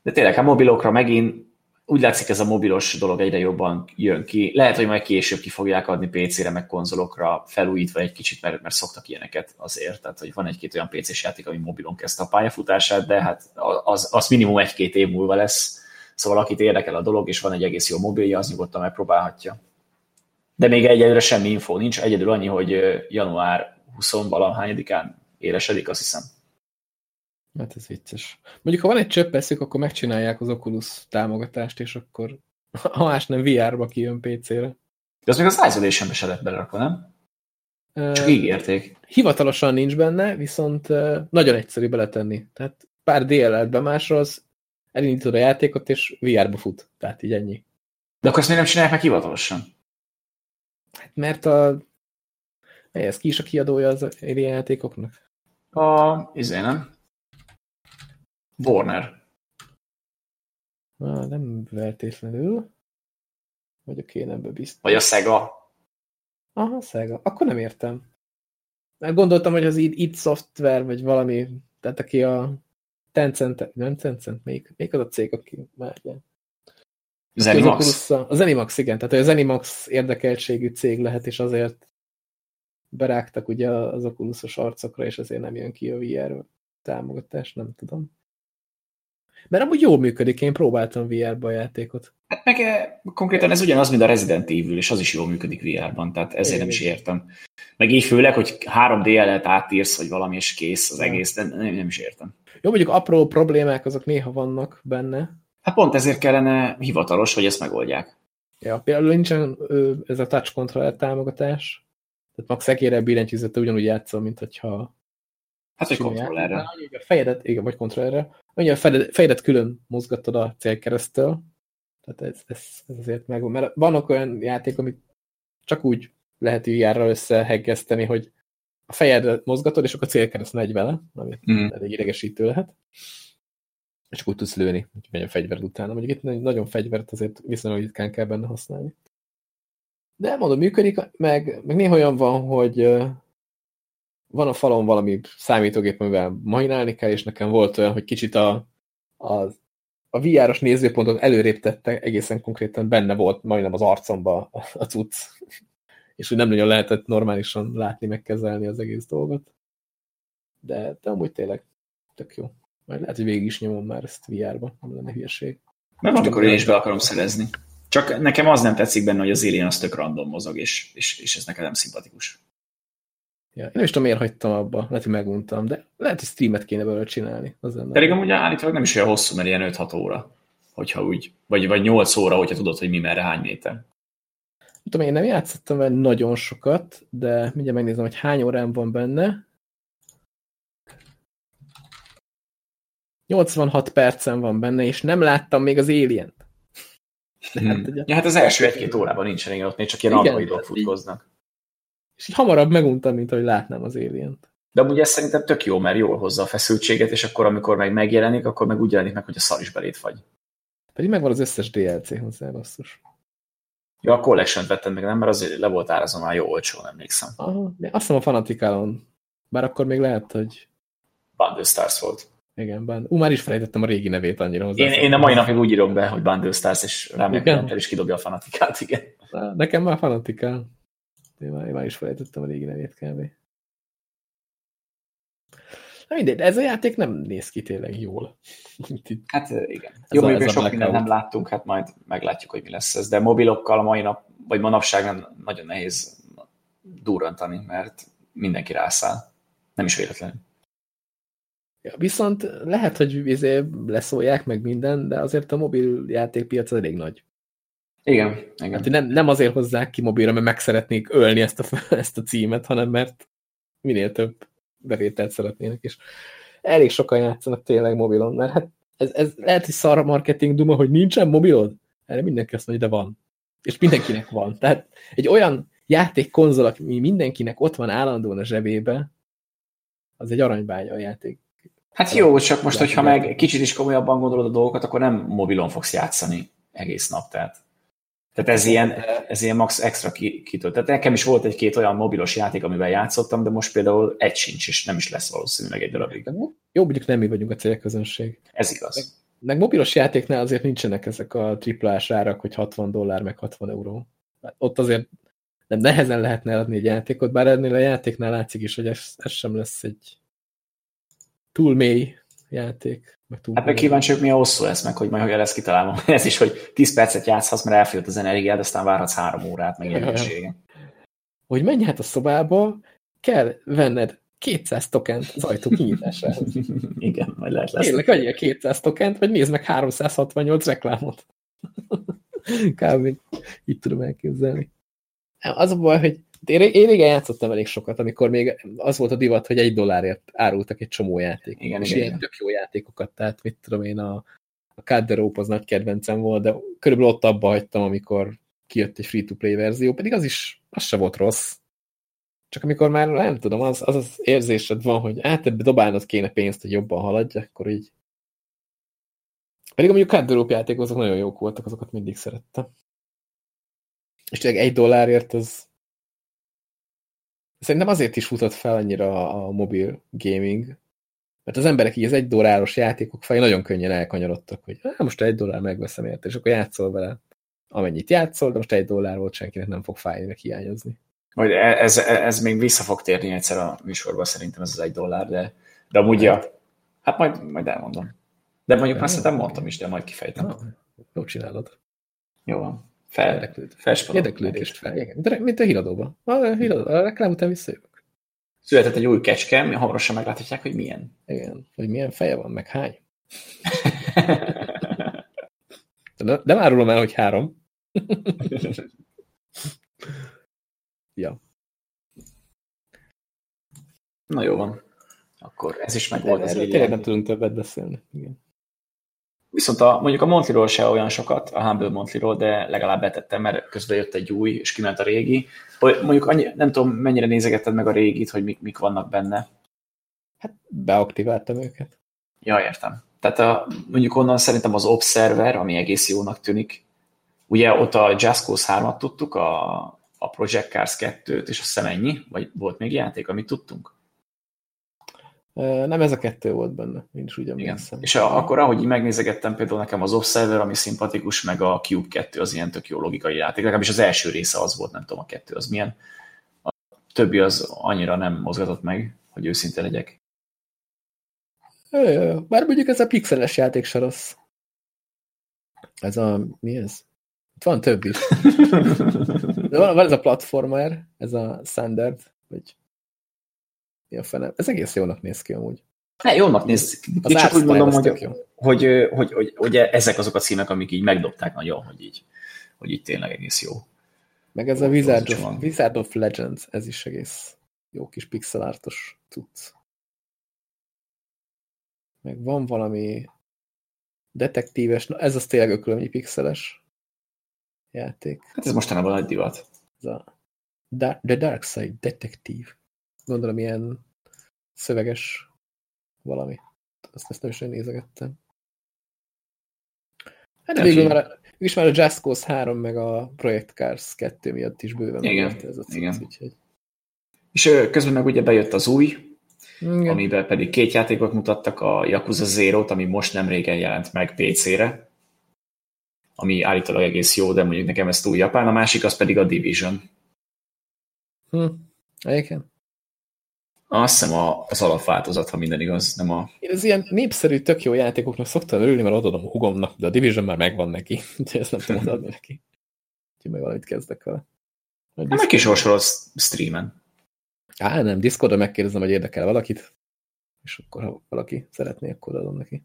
de tényleg, a mobilokra megint úgy látszik ez a mobilos dolog egyre jobban jön ki. Lehet, hogy majd később ki fogják adni PC-re, meg konzolokra felújítva egy kicsit, mert, mert szoktak ilyeneket azért. Tehát, hogy van egy-két olyan PC-s játék, ami mobilon kezdte a pályafutását, de hát az, az minimum egy-két év múlva lesz. Szóval akit érdekel a dolog, és van egy egész jó mobilja, az nyugodtan megpróbálhatja. De még egyelőre semmi info nincs, egyedül annyi, hogy január 20 valahányadikán élesedik, azt hiszem. Hát ez vicces. Mondjuk, ha van egy csöppeszük, akkor megcsinálják az Oculus támogatást, és akkor ha más nem VR-ba kijön PC-re. De az még az Isolation-be se lett belerakva, nem? Csak ígérték. Hivatalosan nincs benne, viszont nagyon egyszerű beletenni. Tehát pár DLL-t bemásolsz, elindítod a játékot, és VR-ba fut. Tehát így ennyi. De akkor ezt miért nem csinálják meg hivatalosan? Hát mert a... Ez ki is a kiadója az Alien játékoknak? A... Izé, nem? Warner. Na, nem feltétlenül. Vagyok én ebbe biztos. Vagy a Sega. Aha, Sega. Akkor nem értem. Mert gondoltam, hogy az id Software, vagy valami, tehát aki a Tencent, nem Tencent, melyik, melyik az a cég, aki már Az Zenimax? Az Zenimax, igen. Tehát a Zenimax érdekeltségű cég lehet, és azért berágtak ugye az Oculusos arcokra, és azért nem jön ki a VR támogatás, nem tudom. Mert amúgy jól működik, én próbáltam VR-ba a játékot. Hát meg eh, konkrétan ez ugyanaz, mint a Resident Evil, és az is jól működik VR-ban, tehát ezért nem is értem. Meg így főleg, hogy 3 DL-et átírsz, vagy valami, és kész az egész, de nem, nem is értem. Jó, mondjuk apró problémák azok néha vannak benne. Hát pont ezért kellene hivatalos, hogy ezt megoldják. Ja, például nincsen ez a touch controller támogatás, tehát max ekére billentyűzete ugyanúgy játszol, mint hogyha Hát, hogy kontrollerre. A fejedet, igen, vagy kontrollerre. Ugye a fejedet külön mozgatod a célkeresztől. Tehát ez, ez, ez azért meg Mert vannak olyan játék, amit csak úgy lehet járra összeheggeszteni, hogy a fejedet mozgatod, és akkor a célkereszt megy vele, ami mm. elég idegesítő lehet. És akkor tudsz lőni, hogy megy a fegyvered utána. Mondjuk itt nagyon fegyvert azért viszonylag ritkán kell benne használni. De mondom, működik, meg, meg néha olyan van, hogy van a falon valami számítógép, amivel mainálni kell, és nekem volt olyan, hogy kicsit a, a, a VR-os nézőpontot előrébb tette, egészen konkrétan benne volt majdnem az arcomba a, cucc. és hogy nem nagyon lehetett normálisan látni, megkezelni az egész dolgot. De, de amúgy tényleg tök jó. Majd lehet, hogy végig is nyomom már ezt VR-ba, nem lenne hülyeség. Mert akkor én is be akarom szerezni. Csak nekem az nem tetszik benne, hogy az Alien az tök random mozog, és, és, és ez nekem nem szimpatikus. Ja, én nem is tudom, miért hagytam abba, lehet, hogy meguntam, de lehet, hogy streamet kéne belőle csinálni. Az Pedig amúgy állítólag nem is olyan hosszú, mert ilyen 5-6 óra, hogyha úgy, vagy, vagy 8 óra, hogyha tudod, hogy mi merre hány méter. tudom, én nem játszottam vele nagyon sokat, de mindjárt megnézem, hogy hány órám van benne. 86 percen van benne, és nem láttam még az alien -t. Hát, ugye, ja, hát az első egy-két órában nincsen igen, ott még csak ilyen androidok futkoznak. És így hamarabb meguntam, mint hogy látnám az alien -t. De amúgy ez szerintem tök jó, mert jól hozza a feszültséget, és akkor, amikor meg megjelenik, akkor meg úgy jelenik meg, hogy a szar is belét fagy. Pedig megvan az összes DLC hozzá, basszus. Ja, a collection vettem meg, nem? Mert azért le volt árazom már jó olcsó, emlékszem. Aha, de azt hiszem a Fanaticalon. Bár akkor még lehet, hogy... Bundle Stars volt. Igen, Band... Ú, már is felejtettem a régi nevét annyira hozzá. Én, én a mai napig úgy írom be, hogy Bundle Stars, és el is kidobja a Fanaticát, igen. Nekem már Fanatical. Én már, én már is felejtettem a régi nevét kb. Na mindegy, ez a játék nem néz ki tényleg jól. Hát igen. Ez Jó, még sok mindent nem láttunk, hát majd meglátjuk, hogy mi lesz ez. De mobilokkal a mai nap, vagy manapság nem nagyon nehéz durrantani, mert mindenki rászáll. Nem is véletlenül. Viszont lehet, hogy izé leszólják meg minden, de azért a mobil játékpiac elég nagy. Igen. igen. Hát nem, nem azért hozzák ki mobilra, mert meg szeretnék ölni ezt a, ezt a címet, hanem mert minél több bevételt szeretnének, és elég sokan játszanak tényleg mobilon, mert hát ez, ez lehet, hogy szar marketing duma, hogy nincsen mobilod? Erre mindenki azt mondja, de van. És mindenkinek van. Tehát egy olyan játékkonzol, ami mindenkinek ott van állandóan a zsebébe, az egy aranybánya a játék. Hát jó, csak most, hogyha meg kicsit is komolyabban gondolod a dolgokat, akkor nem mobilon fogsz játszani egész nap. Tehát tehát ez ilyen, ez ilyen max extra kitölt. Tehát nekem is volt egy-két olyan mobilos játék, amivel játszottam, de most például egy sincs, és nem is lesz valószínűleg egy darabig. Jó, mondjuk nem mi vagyunk a célközönség. Ez igaz. Meg, meg mobilos játéknál azért nincsenek ezek a triplás árak, hogy 60 dollár, meg 60 euró. Hát ott azért nem nehezen lehetne eladni egy játékot, bár ennél a játéknál látszik is, hogy ez, ez sem lesz egy túl mély játék. Meg hát meg kíváncsi, milyen hosszú lesz, meg hogy majd hogy lesz kitalálom. Ez is, hogy 10 percet játszhatsz, mert elfogyott az energiád, aztán várhatsz három órát, meg ilyen Hogy menj hát a szobába, kell venned 200 tokent az ajtó kinyitásához. Igen, majd lehet lesz. Tényleg, vegyél 200 tokent, vagy nézd meg 368 reklámot. Kb. így tudom elképzelni. Az a baj, hogy én, én régen játszottam elég sokat, amikor még az volt a divat, hogy egy dollárért árultak egy csomó játék. Igen, és igen, ilyen tök jó játékokat, tehát mit tudom én, a, a Cut az nagy kedvencem volt, de körülbelül ott abba hagytam, amikor kijött egy free-to-play verzió, pedig az is, az se volt rossz. Csak amikor már nem tudom, az az, az érzésed van, hogy hát ebbe dobálnod kéne pénzt, hogy jobban haladja, akkor így. Pedig mondjuk Cut the játékok azok nagyon jók voltak, azokat mindig szerettem. És tényleg egy dollárért az Szerintem azért is futott fel annyira a mobil gaming, mert az emberek így az egy dolláros játékok felé nagyon könnyen elkanyarodtak, hogy hát most egy dollár megveszem érte, és akkor játszol vele amennyit játszol, de most egy dollár volt senkinek nem fog fájni, meg hiányozni. Majd e- ez, ez, ez még vissza fog térni egyszer a műsorban, szerintem ez az egy dollár, de, de amúgy hát. ja, hát majd, majd elmondom. De mondjuk már szerintem mondtam is, de majd kifejtem. Jó csinálod. Jó van. Fel, Érdeklőd. Érdeklődést fel. Igen. De, mint a híradóban. A, híradó, a reklám után visszajövök. Született egy új kecske, hamarosan megláthatják, hogy milyen. Igen, hogy milyen feje van, meg hány. de nem árulom el, hogy három. ja. Na jó van. Akkor ez is meg volt. Tényleg nem tudunk többet beszélni. Igen. Viszont a, mondjuk a Montiról se olyan sokat, a Humble Montiról, de legalább betettem, mert közben jött egy új, és kiment a régi. Mondjuk annyi, nem tudom, mennyire nézegetted meg a régit, hogy mik, mik vannak benne. Hát beaktiváltam őket. Ja, értem. Tehát a, mondjuk onnan szerintem az Observer, ami egész jónak tűnik. Ugye ott a Just Cause 3-at tudtuk, a, a Project Cars 2-t, és azt hiszem ennyi? Vagy volt még játék, amit tudtunk? Nem ez a kettő volt benne, én is úgy emlékszem. És a, akkor, ahogy megnézegettem például nekem az Observer, ami szimpatikus, meg a Cube 2 az ilyen tök jó logikai játék. Legalábbis az első része az volt, nem tudom a kettő az milyen. A többi az annyira nem mozgatott meg, hogy őszinte legyek. Bár mondjuk ez a pixeles játék se rossz. Ez a... mi ez? Itt van több is. De van, van ez a platformer, ez a standard, vagy mi a fene? Ez egész jónak néz ki amúgy. Hát jónak néz ki. Az csak úgy mondom, hogy, jó. Hogy, hogy, hogy, hogy, ezek azok a címek, amik így megdobták nagyon, hogy így, hogy így tényleg egész jó. Meg ez a Wizard of, Wizard of Legends, ez is egész jó kis pixelártos tudsz. Meg van valami detektíves, na ez az tényleg ökölömnyi pixeles játék. Hát ez mostanában nagy divat. Ez a The Dark Side Detective. Gondolom ilyen szöveges valami. Azt, ezt nem is nézegettem. Hát végül már, is már a Just Cause 3 meg a Project Cars 2 miatt is bőven igen, ez a cím, igen. Úgyhogy... És közben meg ugye bejött az új, igen. amiben pedig két játékot mutattak, a Yakuza Zero-t, ami most nem régen jelent meg PC-re, ami állítólag egész jó, de mondjuk nekem ez túl japán, a másik az pedig a Division. Hm, igen. Azt hiszem az alapváltozat, ha minden igaz, nem a... Én az ilyen népszerű, tök jó játékoknak szoktam örülni, mert adom a hugomnak, de a Division már megvan neki, úgyhogy ezt nem tudom adni neki. Úgyhogy meg valamit kezdek vele. Hát meg kisorsolod streamen. Á, nem, Discordra megkérdezem, hogy érdekel valakit, és akkor ha valaki szeretné, akkor adom neki.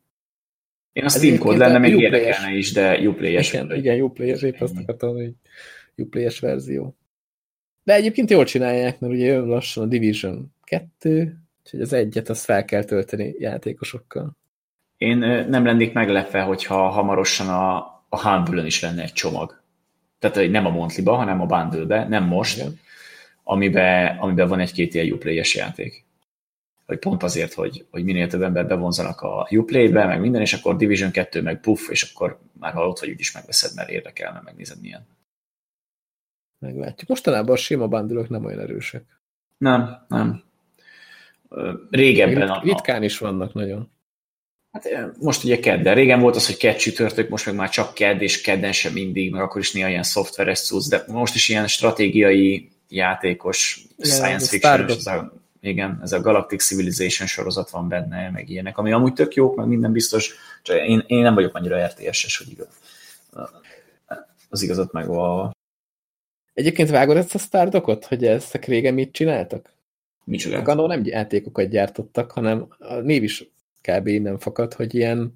Én a Steam kód lenne, még érdekelne is, de Uplay-es. Igen, igen Uplay-es, épp azt akartam, hogy Uplay-es verzió. De egyébként jól csinálják, mert ugye jön lassan a Division 2, úgyhogy az egyet azt fel kell tölteni játékosokkal. Én nem lennék meglepve, hogyha hamarosan a, a humble is lenne egy csomag. Tehát nem a monthly hanem a bundle nem most, Igen. amiben, amiben van egy-két ilyen Uplay-es játék. Hogy pont azért, hogy, hogy minél több ember bevonzanak a Uplay-be, meg minden, és akkor Division 2 meg puff, és akkor már ha ott vagy, úgyis megveszed, mert érdekelne, megnézed milyen. Meglátjuk. Mostanában a sima bundle nem olyan erősek. Nem, nem régebben. Rit, ritkán is vannak nagyon. Hát most ugye kedden. Régen volt az, hogy kedd csütörtök, most meg már csak kedd, és kedden sem mindig, meg akkor is néha ilyen szoftveres cucc, de most is ilyen stratégiai játékos yeah, science fiction ez a, igen, ez a Galactic Civilization sorozat van benne, meg ilyenek, ami amúgy tök jók, meg minden biztos, csak én, én nem vagyok annyira RTS-es, hogy igaz. Az igazat meg a... Egyébként vágod ezt a Stardokot, hogy ezek régen mit csináltak? Micsoda? Annól nem játékokat gyártottak, hanem a név is kb. innen fakad, hogy ilyen,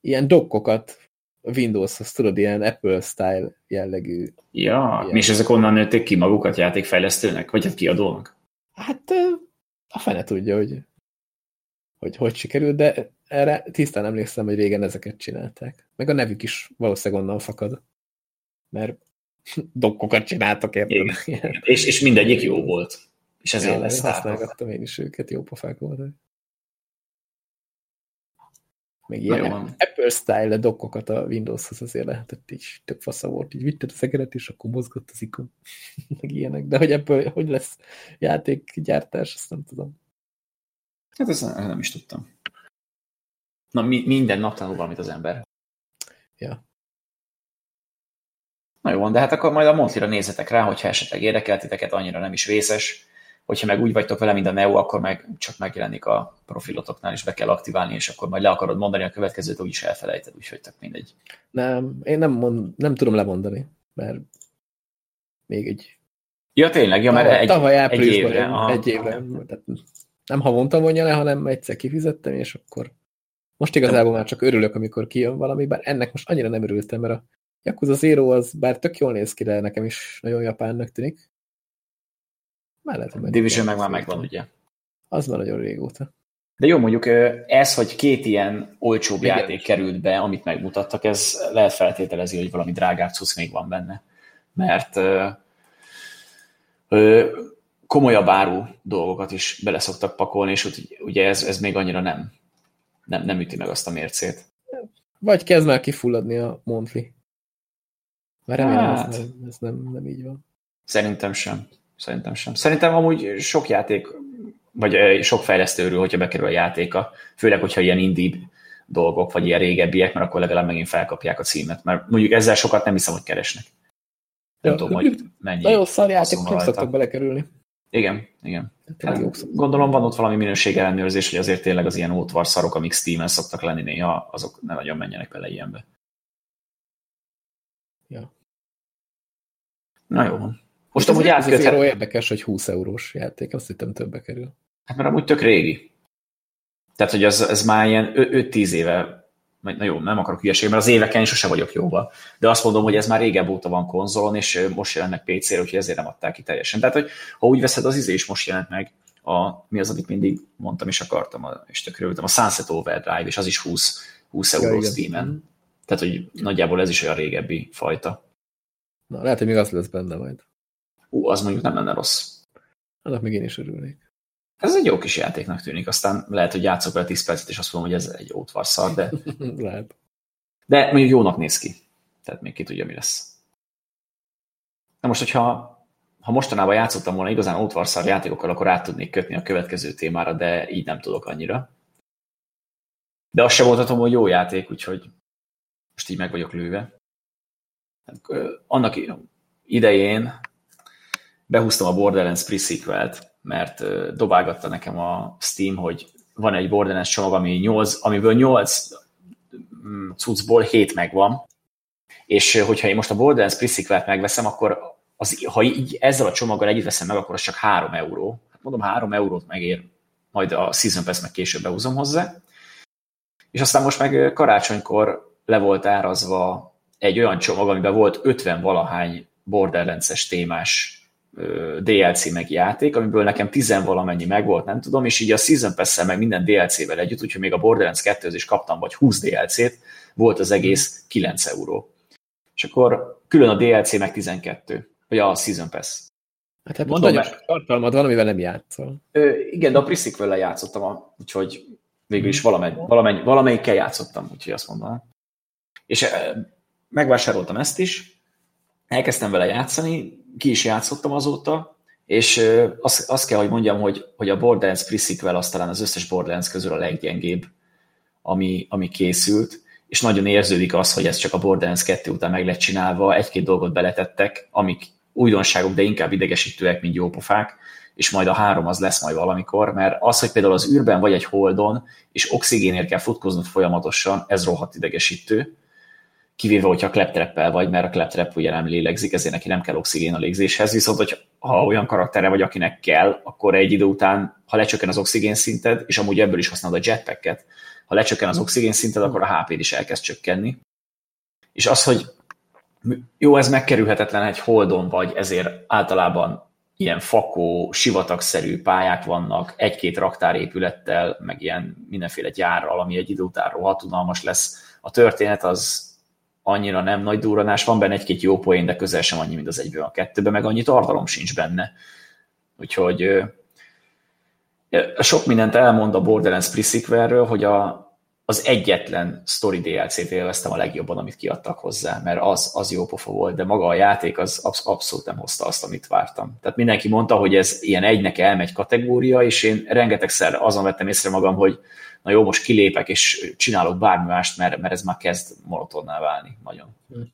ilyen dokkokat Windowshoz, tudod, ilyen Apple-style jellegű. Ja, ilyen. és ezek onnan nőtték ki magukat játékfejlesztőnek, vagy hát kiadónak? Hát a fene tudja, hogy hogy, hogy sikerült, de erre tisztán emlékszem, hogy régen ezeket csinálták. Meg a nevük is valószínűleg onnan fakad. Mert dokkokat csináltak érted. És, és mindegyik jó volt. És ezért ja, lesz használgattam én is őket, jó pofák voltak. Még ilyen Apple style dokkokat a Windowshoz azért lehetett is, tök fasza volt, így vitted a szegeret, és akkor mozgott az ikon. Meg ilyenek, de hogy ebből hogy lesz játékgyártás, azt nem tudom. Hát ezt nem is tudtam. Na, mi, minden nap tanul valamit az ember. Ja. Na jó de hát akkor majd a Montlira nézzetek rá, hogyha esetleg érdekel titeket, annyira nem is vészes hogyha meg úgy vagytok vele, mint a Neo, akkor meg csak megjelenik a profilotoknál, és be kell aktiválni, és akkor majd le akarod mondani a következőt, úgyis elfelejted, úgyhogy tök mindegy. Nem, én nem, mond, nem tudom lemondani, mert még egy... Ja, tényleg, ja, mert tavaly, egy, tavaly egy évre. Aha. Egy évre. Tehát nem havonta mondja le, hanem egyszer kifizettem, és akkor most igazából már csak örülök, amikor kijön valami, bár ennek most annyira nem örültem, mert a Yakuza Zero az bár tök jól néz ki, de nekem is nagyon japánnak tűnik. Hogy Division meg már megvan, ugye? Az már nagyon régóta. De jó, mondjuk ez, hogy két ilyen olcsóbb Igen. játék került be, amit megmutattak, ez lehet feltételezi, hogy valami drágább cucc még van benne. Mert ö, ö, komolyabb áru dolgokat is bele szoktak pakolni, és ugye ez, ez még annyira nem, nem, nem üti meg azt a mércét. Vagy kezd már kifulladni a Monthly. Mert remélem, hát, ez, nem, ez nem, nem így van. Szerintem sem. Szerintem sem. Szerintem amúgy sok játék, vagy sok fejlesztőről, hogyha bekerül a játéka, főleg, hogyha ilyen indie dolgok, vagy ilyen régebbiek, mert akkor legalább megint felkapják a címet. Mert mondjuk ezzel sokat nem hiszem, hogy keresnek. Nem ja, tudom, hogy mennyi. Nagyon szar játékok nem szoktak belekerülni. Igen, igen. Hát, gondolom van ott valami minőségellenőrzés, hogy azért tényleg az ilyen ótvar szarok, amik Steam-en szoktak lenni néha, azok ne nagyon menjenek bele ilyenbe. Ja. Na jó van. Most amúgy átköthet... érdekes, hogy 20 eurós játék, azt hittem többe kerül. Hát mert amúgy tök régi. Tehát, hogy az, ez már ilyen 5-10 éve na jó, nem akarok hülyeség, mert az éveken sose vagyok jóba, de azt mondom, hogy ez már régebb óta van konzolon, és most jelennek PC-re, úgyhogy ezért nem adták ki teljesen. Tehát, hogy ha úgy veszed, az izé is most jelent meg, a, mi az, amit mindig mondtam és akartam, és tökre a Sunset Overdrive, és az is 20, 20 euró ja, Steam-en. Tehát, hogy nagyjából ez is olyan régebbi fajta. Na, lehet, hogy még az lesz benne majd. Ú, az mondjuk nem lenne rossz. Annak még én is örülnék. Ez egy jó kis játéknak tűnik, aztán lehet, hogy játszok vele 10 percet, és azt mondom, hogy ez egy ótvarszar, de... lehet. De mondjuk jónak néz ki. Tehát még ki tudja, mi lesz. Na most, hogyha ha mostanában játszottam volna igazán ótvarszar játékokkal, akkor át tudnék kötni a következő témára, de így nem tudok annyira. De azt sem mondhatom, hogy jó játék, úgyhogy most így meg vagyok lőve. Annak idején behúztam a Borderlands pre-sequelt, mert dobálgatta nekem a Steam, hogy van egy Borderlands csomag, ami 8, amiből 8 mm, cuccból 7 megvan, és hogyha én most a Borderlands pre megveszem, akkor az, ha így ezzel a csomaggal együtt veszem meg, akkor az csak 3 euró. Hát mondom, 3 eurót megér, majd a Season Pass meg később behúzom hozzá. És aztán most meg karácsonykor le volt árazva egy olyan csomag, amiben volt 50 valahány Borderlands-es témás DLC meg játék, amiből nekem tizen valamennyi megvolt, nem tudom, és így a Season pass meg minden DLC-vel együtt, úgyhogy még a Borderlands 2 is kaptam vagy 20 DLC-t, volt az egész 9 euró. És akkor külön a DLC meg 12, vagy a Season Pass. Hát hát mondom, hogy tartalmad van, amivel nem játszol. Ö, igen, de a Prisziquel játszottam, úgyhogy végül is valamely, valamely, valamelyikkel játszottam, úgyhogy azt mondom. És megvásároltam ezt is, elkezdtem vele játszani, ki is játszottam azóta, és azt, azt kell, hogy mondjam, hogy, hogy a Borderlands pre az talán az összes Borderlands közül a leggyengébb, ami, ami készült, és nagyon érződik az, hogy ez csak a Borderlands 2 után meg lett csinálva, egy-két dolgot beletettek, amik újdonságok, de inkább idegesítőek, mint jópofák, és majd a három az lesz majd valamikor, mert az, hogy például az űrben vagy egy holdon, és oxigénért kell futkoznod folyamatosan, ez rohadt idegesítő, kivéve, hogyha kleptreppel vagy, mert a kleptrepp ugye nem lélegzik, ezért neki nem kell oxigén a légzéshez, viszont hogy ha olyan karaktere vagy, akinek kell, akkor egy idő után, ha lecsökken az oxigén szinted, és amúgy ebből is használod a jetpacket, ha lecsökken az oxigén szinted, akkor a HP-d is elkezd csökkenni. És az, hogy jó, ez megkerülhetetlen egy holdon vagy, ezért általában ilyen fakó, sivatagszerű pályák vannak, egy-két raktárépülettel, meg ilyen mindenféle gyárral, ami egy idő után rohadt unalmas lesz. A történet az annyira nem nagy durranás, van benne egy-két jó poén, de közel sem annyi, mint az egyben a kettőben, meg annyi tartalom sincs benne. Úgyhogy sok mindent elmond a Borderlands pre hogy a, az egyetlen story DLC-t élveztem a legjobban, amit kiadtak hozzá, mert az, az jó pofa volt, de maga a játék az absz- abszolút nem hozta azt, amit vártam. Tehát mindenki mondta, hogy ez ilyen egynek elmegy kategória, és én rengetegszer azon vettem észre magam, hogy na jó, most kilépek, és csinálok bármi mást, mert, mert ez már kezd monotonná válni nagyon. Hmm.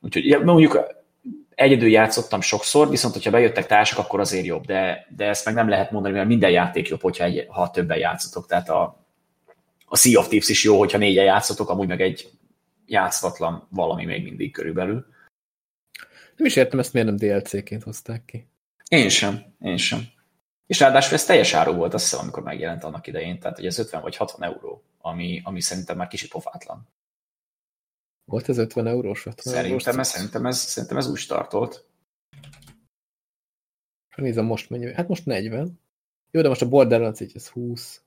Úgyhogy mondjuk egyedül játszottam sokszor, viszont hogyha bejöttek társak, akkor azért jobb, de, de ezt meg nem lehet mondani, mert minden játék jobb, hogyha egy, ha többen játszotok. Tehát a, a Sea of Thieves is jó, hogyha négyen játszotok, amúgy meg egy játszatlan valami még mindig körülbelül. Nem is értem ezt, miért nem DLC-ként hozták ki. Én sem, én sem. És ráadásul ez teljes áru volt, azt hiszem, amikor megjelent annak idején, tehát hogy ez 50 vagy 60 euró, ami, ami szerintem már kicsit pofátlan. Volt ez 50 eurós? 50 szerintem, eurós ez, szerintem, ez, szerintem ez úgy startolt. Nézem most mennyi. Hát most 40. Jó, de most a Borderlands így ez 20.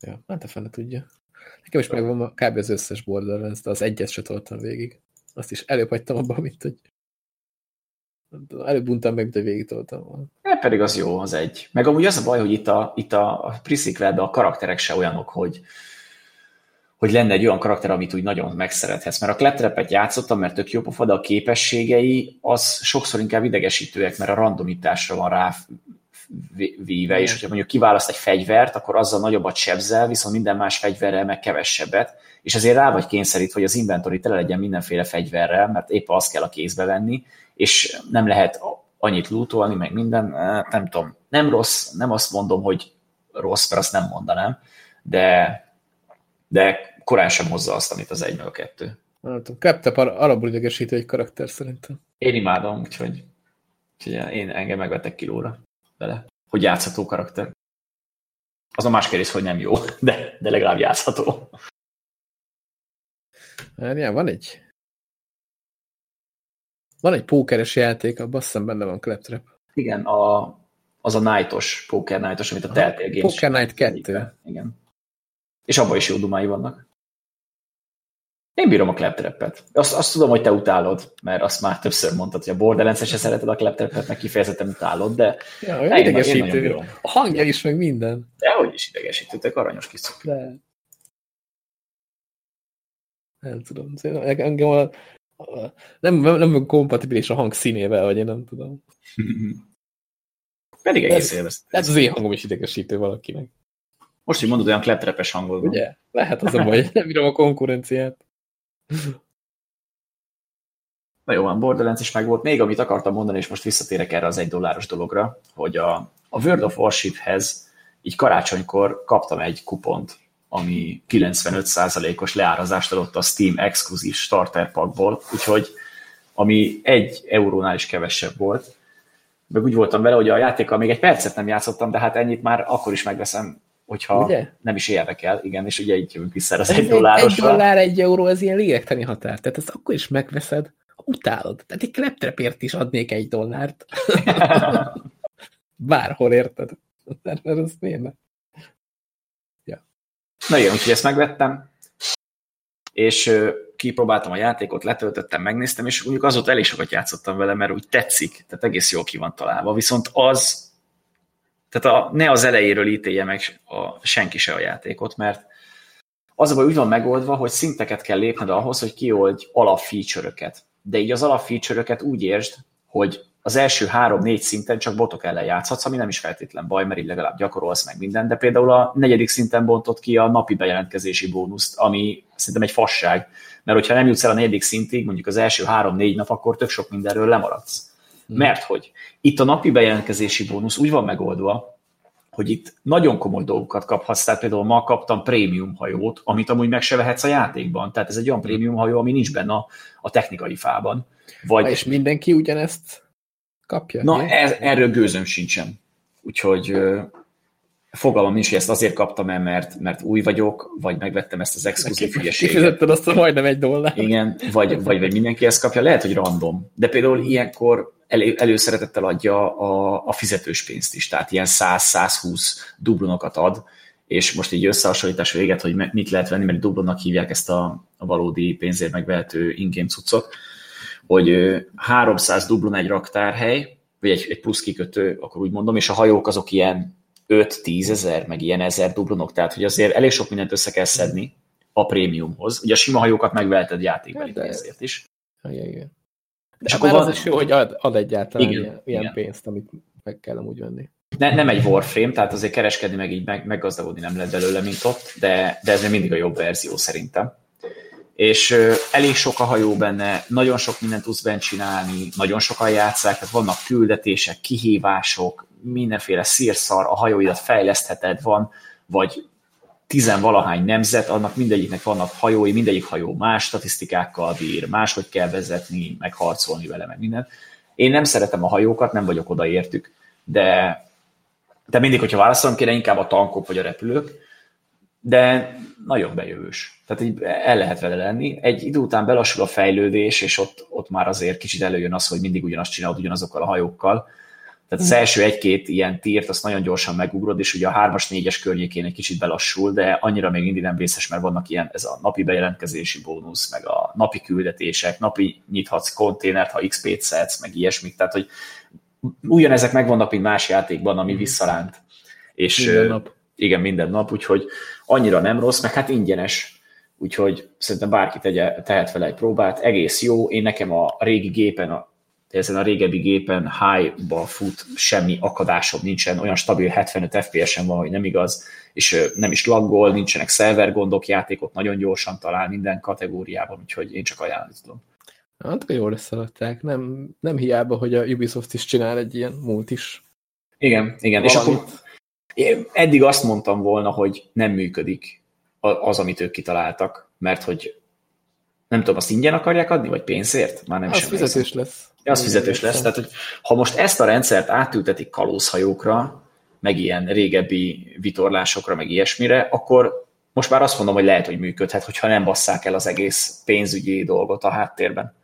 Ja, hát a fele tudja. Nekem is megvan kb. az összes Borderlands, de az egyet se toltam végig. Azt is előbb hagytam abban, mint hogy Előbb untam meg, hogy végig toltam. E, pedig az jó, az egy. Meg amúgy az a baj, hogy itt a, itt a pre a karakterek se olyanok, hogy, hogy lenne egy olyan karakter, amit úgy nagyon megszerethetsz. Mert a kleptrepet játszottam, mert tök jó pofa, de a képességei az sokszor inkább idegesítőek, mert a randomitásra van rá víve, és hogyha mondjuk kiválaszt egy fegyvert, akkor azzal nagyobbat sebzel, viszont minden más fegyverrel meg kevesebbet, és ezért rá vagy kényszerít, hogy az inventory tele legyen mindenféle fegyverrel, mert épp azt kell a kézbe venni, és nem lehet annyit lootolni, meg minden, nem tudom, nem rossz, nem azt mondom, hogy rossz, mert azt nem mondanám, de, de korán sem hozza azt, amit az egy meg a kettő. Keptep arabul idegesítő egy karakter szerintem. Én imádom, úgyhogy, úgyhogy én engem megvettek kilóra vele, hogy játszható karakter. Az a más kérdés, hogy nem jó, de, de legalább játszható. Várjál, van egy van egy pókeres játék, abban azt hiszem benne van Claptrap. Igen, a, az a Night-os, Poker Night-os, amit a Telltale Games. Poker Night 2. Igen. És abban is jó dumái vannak. Én bírom a claptrap Azt, azt tudom, hogy te utálod, mert azt már többször mondtad, hogy a borderlands se szereted a claptrap meg kifejezetten utálod, de ja, én, idegesítő. Én a hangja is, meg minden. Dehogy is idegesítő, te aranyos kis De... Nem tudom. Engem a, a, nem, nem kompatibilis a hang színével, vagy én nem tudom. Pedig egész élveztem. Ez az én hangom is idegesítő valakinek. Most, hogy mondod, olyan kleptrepes hangod van. Ugye? Lehet az a baj, nem bírom a konkurenciát. Na jó van, Borderlands is meg volt. Még amit akartam mondani, és most visszatérek erre az egy dolláros dologra, hogy a, a World of Warship-hez így karácsonykor kaptam egy kupont, ami 95%-os leárazást adott a Steam exkluzív starter packból, úgyhogy ami egy eurónál is kevesebb volt. Meg úgy voltam vele, hogy a játékkal még egy percet nem játszottam, de hát ennyit már akkor is megveszem hogyha ugye? nem is érdekel, igen, és ugye így jövünk vissza az egy dollárosra. Egy dollár, egy euró, ez ilyen lélektani határ, tehát ezt akkor is megveszed, utálod. Tehát egy kleptrepért is adnék egy dollárt. Bárhol érted. Mert ez miért. Na igen, úgyhogy ezt megvettem, és kipróbáltam a játékot, letöltöttem, megnéztem, és mondjuk azóta elég sokat játszottam vele, mert úgy tetszik, tehát egész jól ki van találva, viszont az tehát a, ne az elejéről ítélje meg a, senki se a játékot, mert az a baj úgy van megoldva, hogy szinteket kell lépned ahhoz, hogy kioldj alapfeature-öket. De így az alapfeature-öket úgy értsd, hogy az első három-négy szinten csak botok ellen játszhatsz, ami nem is feltétlen baj, mert így legalább gyakorolsz meg minden, de például a negyedik szinten bontott ki a napi bejelentkezési bónuszt, ami szerintem egy fasság, mert hogyha nem jutsz el a negyedik szintig, mondjuk az első három-négy nap, akkor tök sok mindenről lemaradsz. Hmm. Mert hogy itt a napi bejelentkezési bónusz úgy van megoldva, hogy itt nagyon komoly dolgokat kaphatsz, tehát például ma kaptam prémium hajót, amit amúgy meg se vehetsz a játékban. Tehát ez egy olyan prémium hajó, ami nincs benne a, a technikai fában. Vagy... És mindenki ugyanezt kapja? Na, ez, erről gőzöm sincsen. Úgyhogy fogalmam nincs, hogy ezt azért kaptam el, mert, mert új vagyok, vagy megvettem ezt az exkluzív hülyeséget. Kifizetted azt a majdnem egy dollár. Igen, vagy, vagy, vagy mindenki ezt kapja. Lehet, hogy random. De például ilyenkor elő, előszeretettel adja a, a fizetős pénzt is, tehát ilyen 100-120 dublonokat ad, és most így összehasonlítás véget, hogy mit lehet venni, mert dublonnak hívják ezt a, a valódi pénzért megvehető ingame cuccot, hogy 300 dublon egy raktárhely, vagy egy, egy plusz kikötő, akkor úgy mondom, és a hajók azok ilyen 5-10 ezer, meg ilyen ezer dublonok, tehát hogy azért elég sok mindent össze kell szedni a prémiumhoz. Ugye a sima hajókat megveheted játékbeli hát pénzért is. Igen, igen. De és akkor van... az is jó, hogy ad, ad egyáltalán igen, ilyen, ilyen igen. pénzt, amit meg kell amúgy venni. Ne, nem egy Warframe, tehát azért kereskedni meg így meg, meggazdagodni nem lehet belőle, mint ott, de, de ez még mindig a jobb verzió szerintem. És elég sok a hajó benne, nagyon sok mindent tudsz benne csinálni, nagyon sokan játszák, tehát vannak küldetések, kihívások, mindenféle szírszar, a hajóidat fejlesztheted, van, vagy tizenvalahány nemzet, annak mindegyiknek vannak hajói, mindegyik hajó más statisztikákkal bír, máshogy kell vezetni, meg harcolni vele, meg minden. Én nem szeretem a hajókat, nem vagyok odaértük, de, de mindig, hogyha válaszolom kéne, inkább a tankok vagy a repülők, de nagyon bejövős. Tehát így el lehet vele lenni. Egy idő után belassul a fejlődés, és ott, ott már azért kicsit előjön az, hogy mindig ugyanazt csinálod ugyanazokkal a hajókkal, tehát az első egy-két ilyen tírt, azt nagyon gyorsan megugrod, és ugye a hármas, négyes környékén egy kicsit belassul, de annyira még mindig nem vészes, mert vannak ilyen, ez a napi bejelentkezési bónusz, meg a napi küldetések, napi nyithatsz konténert, ha XP-t szedsz, meg ilyesmik, tehát hogy ugyanezek megvannak, mint más játékban, ami mhm. visszalánt. És minden nap. Igen, minden nap, úgyhogy annyira nem rossz, meg hát ingyenes, úgyhogy szerintem bárki tegye, tehet vele egy próbát, egész jó. Én nekem a régi gépen, a ezen a régebbi gépen high-ba fut, semmi akadásom nincsen, olyan stabil 75 FPS-en van, hogy nem igaz, és nem is laggol, nincsenek szerver gondok, játékot nagyon gyorsan talál minden kategóriában, úgyhogy én csak ajánlani tudom. Hát jól összeadták, nem, nem hiába, hogy a Ubisoft is csinál egy ilyen múlt is. Igen, igen, Valamit. és akkor én eddig azt mondtam volna, hogy nem működik az, amit ők kitaláltak, mert hogy nem tudom, azt ingyen akarják adni, vagy pénzért? Már nem az fizetés lesz. Ja, az fizetős lesz. Tehát, hogy ha most ezt a rendszert átültetik kalózhajókra, meg ilyen régebbi vitorlásokra, meg ilyesmire, akkor most már azt mondom, hogy lehet, hogy működhet, hogyha nem basszák el az egész pénzügyi dolgot a háttérben.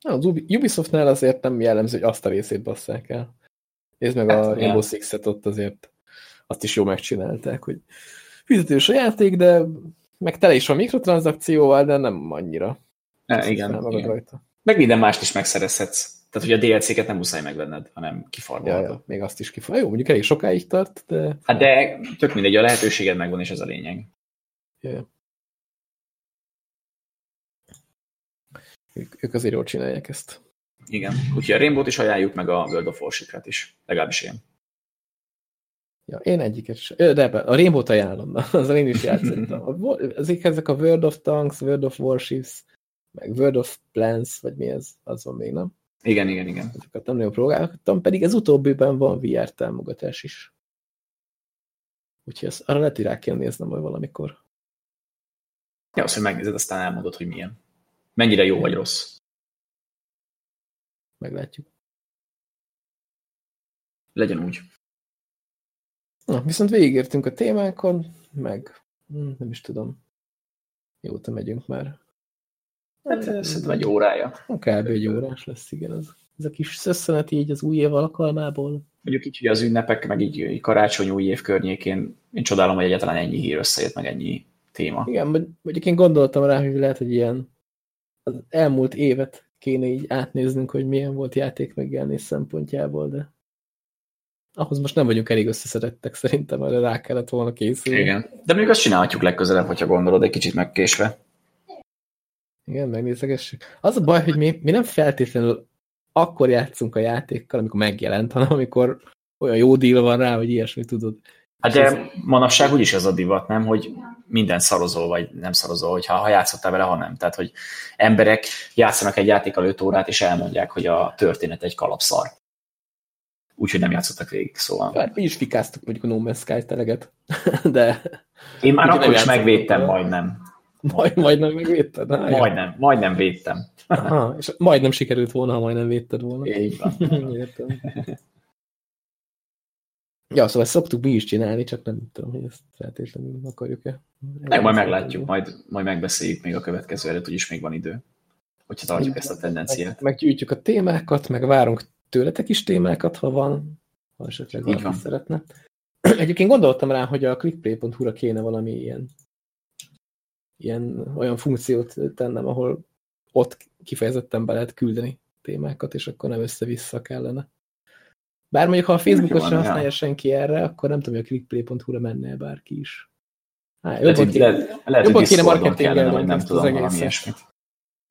Az Ubisoftnál azért nem jellemző, hogy azt a részét basszák el. Nézd meg hát, a Rainbow Six-et ott azért azt is jó megcsinálták, hogy fizetős a játék, de meg tele is a mikrotranszakcióval, de nem annyira. E, igen, igen. Rajta. Meg minden mást is megszerezhetsz. Tehát, hogy a DLC-ket nem muszáj megvenned, hanem kifarmolod. Ja, ja, még azt is kifarmolod. Jó, mondjuk elég sokáig tart, de... Hát de tök mindegy, a lehetőséged megvan, és ez a lényeg. Ja, ja. Ők, ők azért jól csinálják ezt. Igen, úgyhogy a Rainbow-t is ajánljuk, meg a World of Warship-et is. Legalábbis én. Ja, én egyiket is. De a Rainbow-t ajánlom, az én is játszottam. Ezek, ezek a World of Tanks, World of Warships, meg World of Plans, vagy mi ez, az van még, nem? Igen, igen, igen. Ezeket nem nagyon próbáltam, pedig ez utóbbiben van VR támogatás is. Úgyhogy ezt, arra lehet, hogy rá kell néznem majd valamikor. Ja, azt, hogy megnézed, aztán elmondod, hogy milyen. Mennyire jó vagy rossz. Meglátjuk. Legyen úgy. Na, viszont végigértünk a témákon, meg hm, nem is tudom. Jóta megyünk már. Hát szerintem egy órája. Kb. egy órás lesz, igen. Az, ez a kis szösszenet így az új év alkalmából. Mondjuk így, hogy az ünnepek, meg így, így karácsony új év környékén én csodálom, hogy egyáltalán ennyi hír összejött, meg ennyi téma. Igen, mondjuk én gondoltam rá, hogy lehet, hogy ilyen az elmúlt évet kéne így átnéznünk, hogy milyen volt játék megjelenés szempontjából, de ahhoz most nem vagyunk elég összeszedettek szerintem, mert rá kellett volna készülni. Igen, de még azt csinálhatjuk legközelebb, hogyha gondolod, egy kicsit megkésve. Igen, megnézegessük. Az a baj, hogy mi, mi nem feltétlenül akkor játszunk a játékkal, amikor megjelent, hanem amikor olyan jó díl van rá, hogy ilyesmi tudod. Hát de ez... manapság úgyis ez a divat, nem? Hogy minden szarozó, vagy nem szarozó, hogyha ha játszottál vele, ha nem. Tehát, hogy emberek játszanak egy játékkal 5 órát, és elmondják, hogy a történet egy kalapszar. Úgyhogy nem játszottak végig, szóval. Hát, mi is fikáztuk mondjuk a No Man's Sky teleget, de... Én már akkor is megvédtem majdnem. Majd, majdnem megvédted? Ah, majdnem, majdnem védtem. Aha, és majdnem sikerült volna, ha majdnem védted volna. Így van. Értem. Ja, szóval ezt szoktuk mi is csinálni, csak nem tudom, hogy ezt feltétlenül akarjuk-e. Meg majd meglátjuk, majd, majd megbeszéljük még a következő előtt, hogy is még van idő, hogyha tartjuk ezt a tendenciát. Meg, meggyűjtjük a témákat, meg várunk tőletek is témákat, ha van, ha esetleg van. szeretne. Egyébként gondoltam rá, hogy a clickplay.hu-ra kéne valami ilyen, ilyen olyan funkciót tennem, ahol ott kifejezetten be lehet küldeni témákat, és akkor nem össze-vissza kellene. Bár mondjuk, ha a Facebookot sem használja ja. senki erre, akkor nem tudom, hogy a clickplay.hu-ra menne bárki is. Há, jobban kéne, lehet, lehet, jobban kéne marketingelni, vagy nem tudom,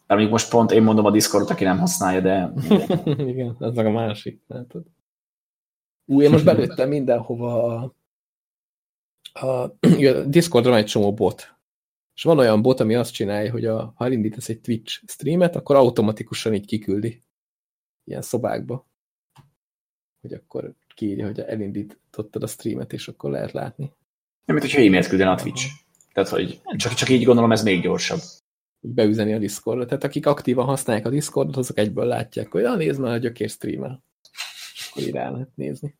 mondjuk most pont én mondom a Discordot, aki nem használja, de... Igen, ez meg a másik. Látod? Ú, én most belőttem mindenhova a, a, a Discordra van egy csomó bot. És van olyan bot, ami azt csinálja, hogy a, ha elindítasz egy Twitch streamet, akkor automatikusan így kiküldi ilyen szobákba hogy akkor kiírja, hogy elindítottad a streamet, és akkor lehet látni. Nem, mint hogyha e-mailt küldene a Twitch. Tehát, hogy csak, csak így gondolom, ez még gyorsabb. Beüzeni a Discordot. Tehát akik aktívan használják a Discordot, azok egyből látják, hogy ah, nézd már, a gyökér streamel. És akkor így rá lehet nézni.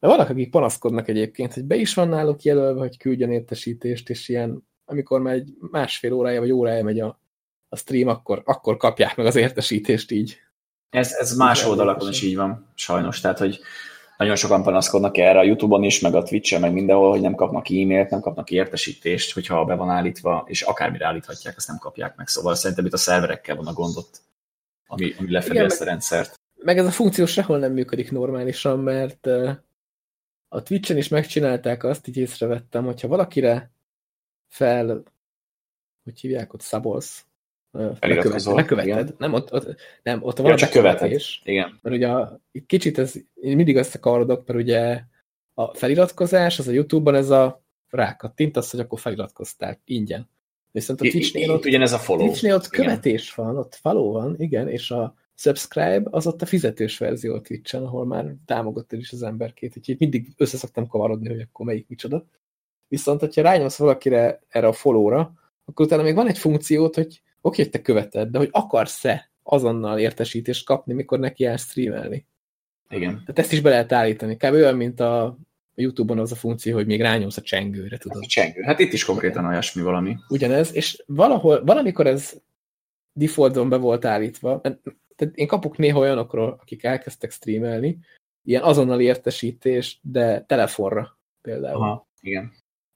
De vannak, akik panaszkodnak egyébként, hogy be is van náluk jelölve, hogy küldjön értesítést, és ilyen, amikor már egy másfél órája vagy órája megy a, a stream, akkor, akkor kapják meg az értesítést így ez, ez más oldalakon is így van, sajnos. Tehát, hogy nagyon sokan panaszkodnak erre a Youtube-on is, meg a Twitch-en, meg mindenhol, hogy nem kapnak e-mailt, nem kapnak értesítést, hogyha be van állítva, és akármire állíthatják, azt nem kapják meg. Szóval szerintem itt a szerverekkel van a gondot, ami, ami lefedi Igen, ezt a rendszert. Meg ez a funkció sehol nem működik normálisan, mert a Twitch-en is megcsinálták azt, így észrevettem, hogyha valakire fel, hogy hívják ott, szabolsz, Feliratkozol. Leköveted. Nem, ott, ott, nem, ott van ja, a bekövetés. Igen. Mert ugye a, kicsit ez, én mindig összekavarodok, mert ugye a feliratkozás, az a Youtube-ban ez a rákattintasz, hogy akkor feliratkoztál ingyen. Viszont a Twitch-nél ott, ugyanez a follow. Twitch-nél ott igen. követés van, ott follow van, igen, és a subscribe az ott a fizetős verzió a Twitch-en, ahol már támogattad is az emberkét, úgyhogy mindig összeszoktam kavarodni, hogy akkor melyik micsoda. Viszont, hogyha rányomsz valakire erre a follow-ra, akkor utána még van egy funkciót, hogy oké, hogy te követed, de hogy akarsz-e azonnal értesítést kapni, mikor neki el streamelni. Igen. Tehát ezt is be lehet állítani. Kb. olyan, mint a YouTube-on az a funkció, hogy még rányomsz a csengőre, tudod. A csengő. Hát itt is konkrétan olyasmi valami. Ugyanez, és valahol, valamikor ez defaulton be volt állítva, tehát én kapok néha olyanokról, akik elkezdtek streamelni, ilyen azonnali értesítés, de telefonra például. Aha, igen.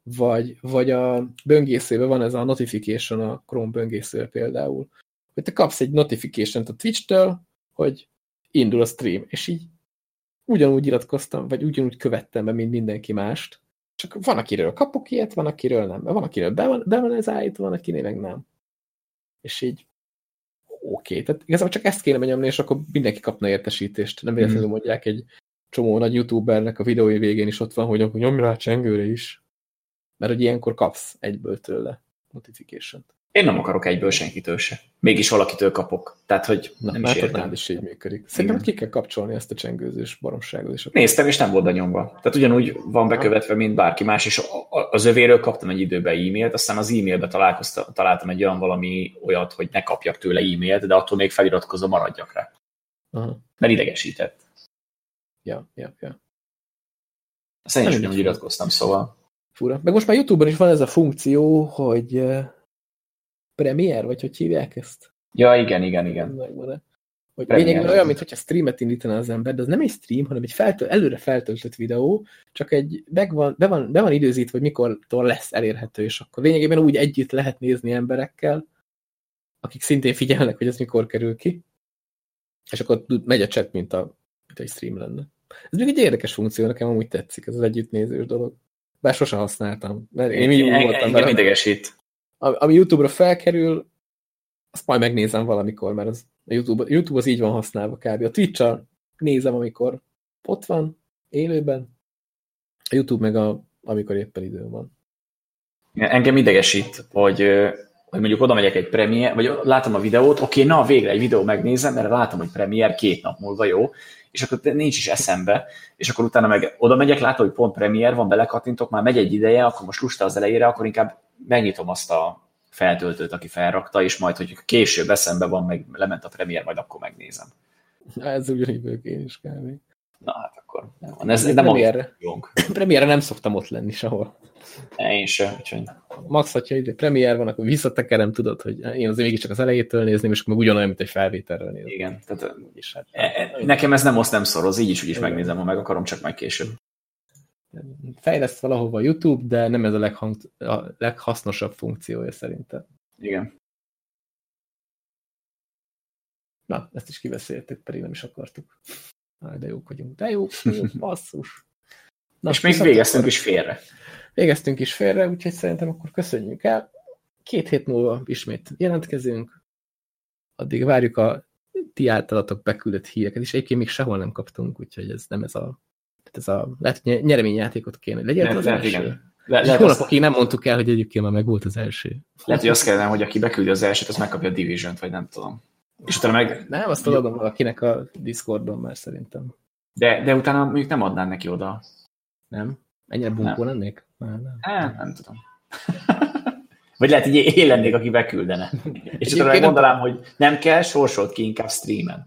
Vagy, vagy a böngészőben van ez a notification a Chrome böngészőre például, hogy te kapsz egy notification-t a Twitch-től, hogy indul a stream, és így ugyanúgy iratkoztam, vagy ugyanúgy követtem be, mint mindenki mást, csak van, akiről kapok ilyet, van, akiről nem. Van, akiről be van, be van ez állítva, van, akinél meg nem. És így oké. Okay. Tehát igazából csak ezt kéne benyomni, és akkor mindenki kapna értesítést. Nem véletlenül mm. mondják egy csomó nagy youtubernek a videói végén is ott van, hogy akkor nyomj rá csengőre is. Mert hogy ilyenkor kapsz egyből tőle notification-t. Én nem akarok egyből senkitől se. Mégis valakitől kapok. Tehát, hogy Na, nem is értem. is így működik. Szerintem ki kell kapcsolni ezt a csengőzős baromságot. És akkor... Néztem, és nem volt benyomva. Tehát ugyanúgy van bekövetve, mint bárki más, és az övéről kaptam egy időben e-mailt, aztán az e-mailbe találtam egy olyan valami olyat, hogy ne kapjak tőle e-mailt, de attól még feliratkozom, maradjak rá. Aha. Mert idegesített. Ja, ja, ja. Azt én is iratkoztam, szóval. Fura. Meg most már YouTube-on is van ez a funkció, hogy Premiere, vagy hogy hívják ezt? Ja, igen, igen, igen. Hogy lényegben olyan, mintha streamet indítana az ember, de az nem egy stream, hanem egy feltöl, előre feltöltött videó, csak egy be van, be van, be van időzítve, hogy mikortól lesz elérhető, és akkor lényegében úgy együtt lehet nézni emberekkel, akik szintén figyelnek, hogy ez mikor kerül ki, és akkor megy a chat, mint, a, mint egy stream lenne. Ez még egy érdekes funkció, nekem amúgy tetszik, ez az együttnézős dolog. Bár sosem használtam, mert én így voltam. Engem idegesít ami YouTube-ra felkerül, azt majd megnézem valamikor, mert az, a YouTube, a YouTube az így van használva kb. A twitch nézem, amikor ott van, élőben, a YouTube meg a, amikor éppen idő van. Engem idegesít, hogy, hogy mondjuk oda megyek egy premier, vagy látom a videót, oké, na végre egy videó megnézem, mert látom, hogy premier két nap múlva jó, és akkor nincs is eszembe, és akkor utána meg oda megyek, látom, hogy pont premier van, belekattintok, már megy egy ideje, akkor most lusta az elejére, akkor inkább megnyitom azt a feltöltőt, aki felrakta, és majd, hogy később eszembe van, meg lement a premier, majd akkor megnézem. Ez ugyanígy én is kb. Na hát akkor nem van. Ez, ez nem premierre. Premierre nem szoktam ott lenni sehol. Én sem, úgyhogy... Max, hogyha egy premier van, akkor visszatekerem, tudod, hogy én azért mégiscsak az elejétől nézném, és akkor ugyanolyan, mint egy felvételről nézni. Igen, tehát és hát, e, e, nekem ez nem oszt, nem szoroz, így is úgy is megnézem, ha meg akarom, csak majd később fejleszt valahova YouTube, de nem ez a, leghang, a leghasznosabb funkciója szerintem. Igen. Na, ezt is kiveszéltük, pedig nem is akartuk. Na, de jók vagyunk. De jók, jók basszus. Na, és még végeztünk is félre. Végeztünk is félre, úgyhogy szerintem akkor köszönjük el. Két hét múlva ismét jelentkezünk. Addig várjuk a ti általatok beküldött híreket, és egyébként még sehol nem kaptunk, úgyhogy ez nem ez a ez a, lehet, hogy nyereményjátékot kéne, legyen az lehet, első. Igen. Le, lehet hónapokig nem mondtuk el, hogy egyébként már meg volt az első. Lehet, hogy azt kellene, hogy aki beküldi az elsőt, az megkapja a Division-t, vagy nem tudom. És utána meg... Nem, azt adom valakinek a Discordon már szerintem. De, de utána mondjuk nem adnám neki oda. Nem? Ennyire bunkó lennék? Nem, nem. nem. nem tudom. Vagy lehet, hogy én lennék, aki beküldene. És utána megmondanám, hogy nem kell, sorsolt ki inkább streamen.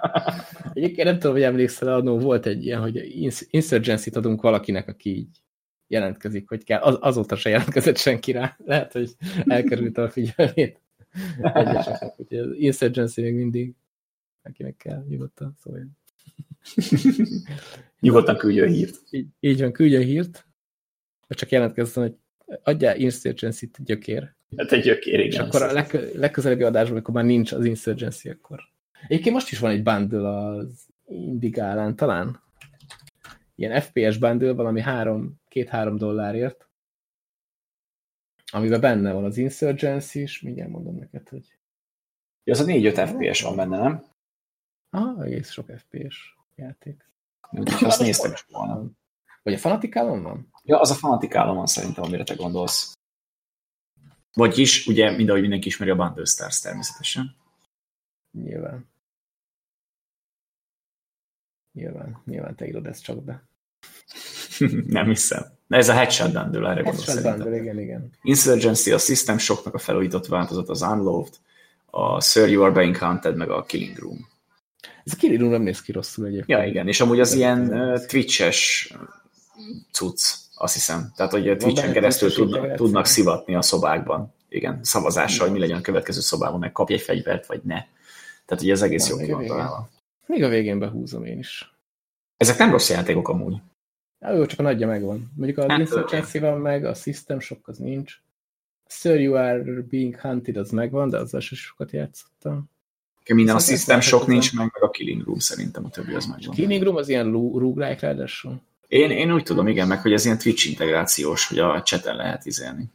Egyébként nem tudom, hogy emlékszel, annó volt egy ilyen, hogy insurgency-t adunk valakinek, aki így jelentkezik, hogy kell. Az, azóta se jelentkezett senki rá. Lehet, hogy elkerült a figyelmét. Egyeseknek, úgyhogy az insurgency még mindig akinek kell, nyugodtan szóljon. Nyugodtan küldjön hírt. Így, így van, küldjön hírt. Csak jelentkezzen, hogy adjál Insurgency-t gyökér. Hát egy gyökér, igen. És akkor a leg, legközelebbi adásban, amikor már nincs az Insurgency, akkor... Egyébként most is van egy bundle az Indigálán, talán. Ilyen FPS bundle, valami három, két-három dollárért. Amiben benne van az Insurgency is, mindjárt mondom neked, hogy... Ja, az a 4-5 FPS van benne, nem? Aha, egész sok FPS játék. Úgyhogy azt néztem is volna. Vagy a Fanatikálon van? Ja, az a Fanatikálon van szerintem, amire te gondolsz. Vagyis, ugye, mind ahogy mindenki ismeri a Bundle Stars természetesen. Nyilván. Nyilván, nyilván te írod ezt csak be. Nem hiszem. Ez a Headshot Bundle, erre gondolsz. Bundle, igen, igen. Insurgency, a System Shocknak a felújított változat, az Unloved, a Sir You Are Being Hunted, meg a Killing Room. Ez a Killing Room nem néz ki rosszul egyébként. Ja, igen, és amúgy az ilyen uh, Twitch-es cucc, azt hiszem. Tehát, hogy Twitch-en keresztül tudnak, tudnak szivatni a szobákban. Igen, szavazással, hogy mi legyen a következő szobában, meg kapj egy fegyvert, vagy ne. Tehát, hogy ez egész jó ki van találva. Még a végén behúzom én is. Ezek nem rossz játékok amúgy. Ja, jó, csak a nagyja megvan. Mondjuk az hát, Insurgency van meg, a System Shock az nincs. Sir You Are Being Hunted az megvan, de azzal sem sokat játszottam. Minden a System Shock nincs meg, meg a Killing Room szerintem a többi az megvan. A Killing Room az ilyen roguelike ráadásul. Én, én úgy tudom, igen, meg hogy ez ilyen Twitch integrációs, hogy a chaten lehet izélni.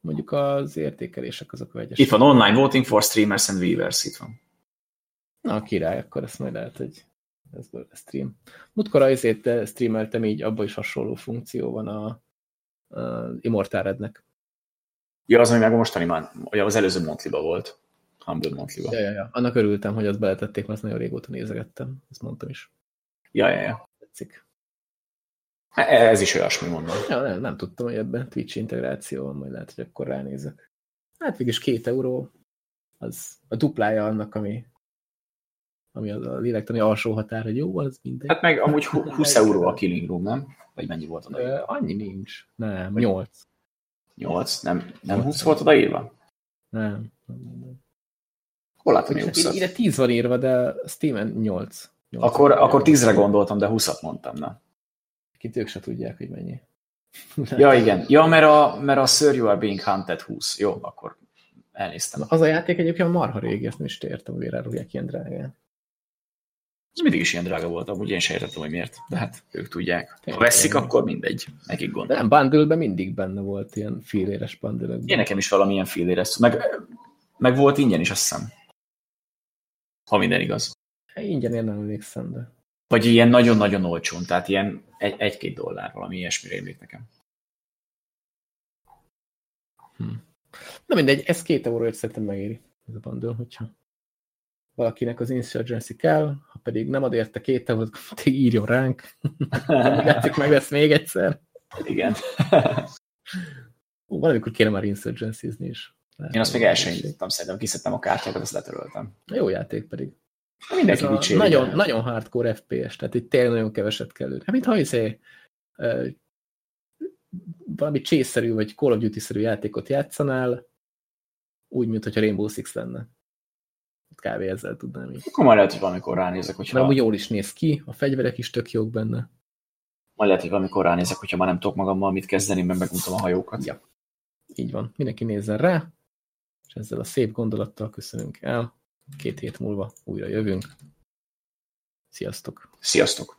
Mondjuk az értékelések azok vegyes. Itt van online voting for streamers and viewers, itt van. Na, a király, akkor ezt majd lehet, hogy ez a stream. Múltkor azért streameltem így, abban is hasonló funkció van a, a Immortal Rednek. Ja, az, ami meg a mostani már, az előző Montliba volt. Humble Montliba. Ja, ja, ja. Annak örültem, hogy azt beletették, mert nagyon régóta nézegettem. Ezt mondtam is. Ja, ja, ja. Tetszik. Ez is olyasmi, mondom. Ja, nem, nem tudtam, hogy ebben Twitch integráció van, majd lehet, hogy akkor ránézek. Hát végülis két euró, az a duplája annak, ami, ami az a lélektani alsó határ, hogy jó, az mindegy. Hát meg amúgy 20 euró a Killing Room, nem? Vagy mennyi volt oda? Annyi nincs. Nem, 8. 8? Nem, nem 20 volt odaírva? Nem. nem. Hol látom, hogy 20 Ide 10 van írva, de Steam-en 8. 8 akkor, akkor 10-re gondoltam, de 20-at mondtam, na. Kint ők se tudják, hogy mennyi. ja, igen. Ja, mert a, mert a Sir You Are Being Hunted 20. Jó, akkor elnéztem. Az a játék egyébként marha régi, ezt nem is értem, hogy rárulják ilyen drágán. Ez mindig is ilyen drága volt, amúgy én sem értettem, hogy miért. De hát ők tudják. Ha veszik, akkor mindegy. Nekik gond. Nem, bundle mindig benne volt ilyen féléres bundle Én nekem is valamilyen féléres. Meg, meg volt ingyen is, azt hiszem. Ha minden igaz. Hát ingyen én nem emlékszem, de... Vagy ilyen nagyon-nagyon olcsón, tehát ilyen egy-két egy dollár, valami ilyesmire emlék nekem. Hm. Na mindegy, ez két euróért szerintem megéri ez a bundle, hogyha valakinek az Insurgency kell, ha pedig nem ad érte két eurót, akkor írjon ránk. Látszik meg lesz még egyszer. Igen. Ó, valamikor kéne már Insurgency-zni is. Lehet, Én azt még el sem szerintem kiszedtem a kártyákat, azt letöröltem. Jó játék pedig. Mindenki Ez dicséri. Nagyon, nagyon hardcore FPS, tehát itt tényleg nagyon keveset kell. Hát, mint ha uh, valami csészerű vagy Call of Duty-szerű játékot játszanál, úgy, mint hogyha Rainbow Six lenne. Kb. ezzel tudnám így. Akkor majd lehet, hogy valamikor ránézek, hogyha... Mert jól is néz ki, a fegyverek is tök jók benne. Majd lehet, hogy valamikor ránézek, hogyha már nem tudok magammal mit kezdeni, mert megmutatom a hajókat. Ja. Így van. Mindenki nézzen rá, és ezzel a szép gondolattal köszönünk el. Két hét múlva újra jövünk. Sziasztok! Sziasztok!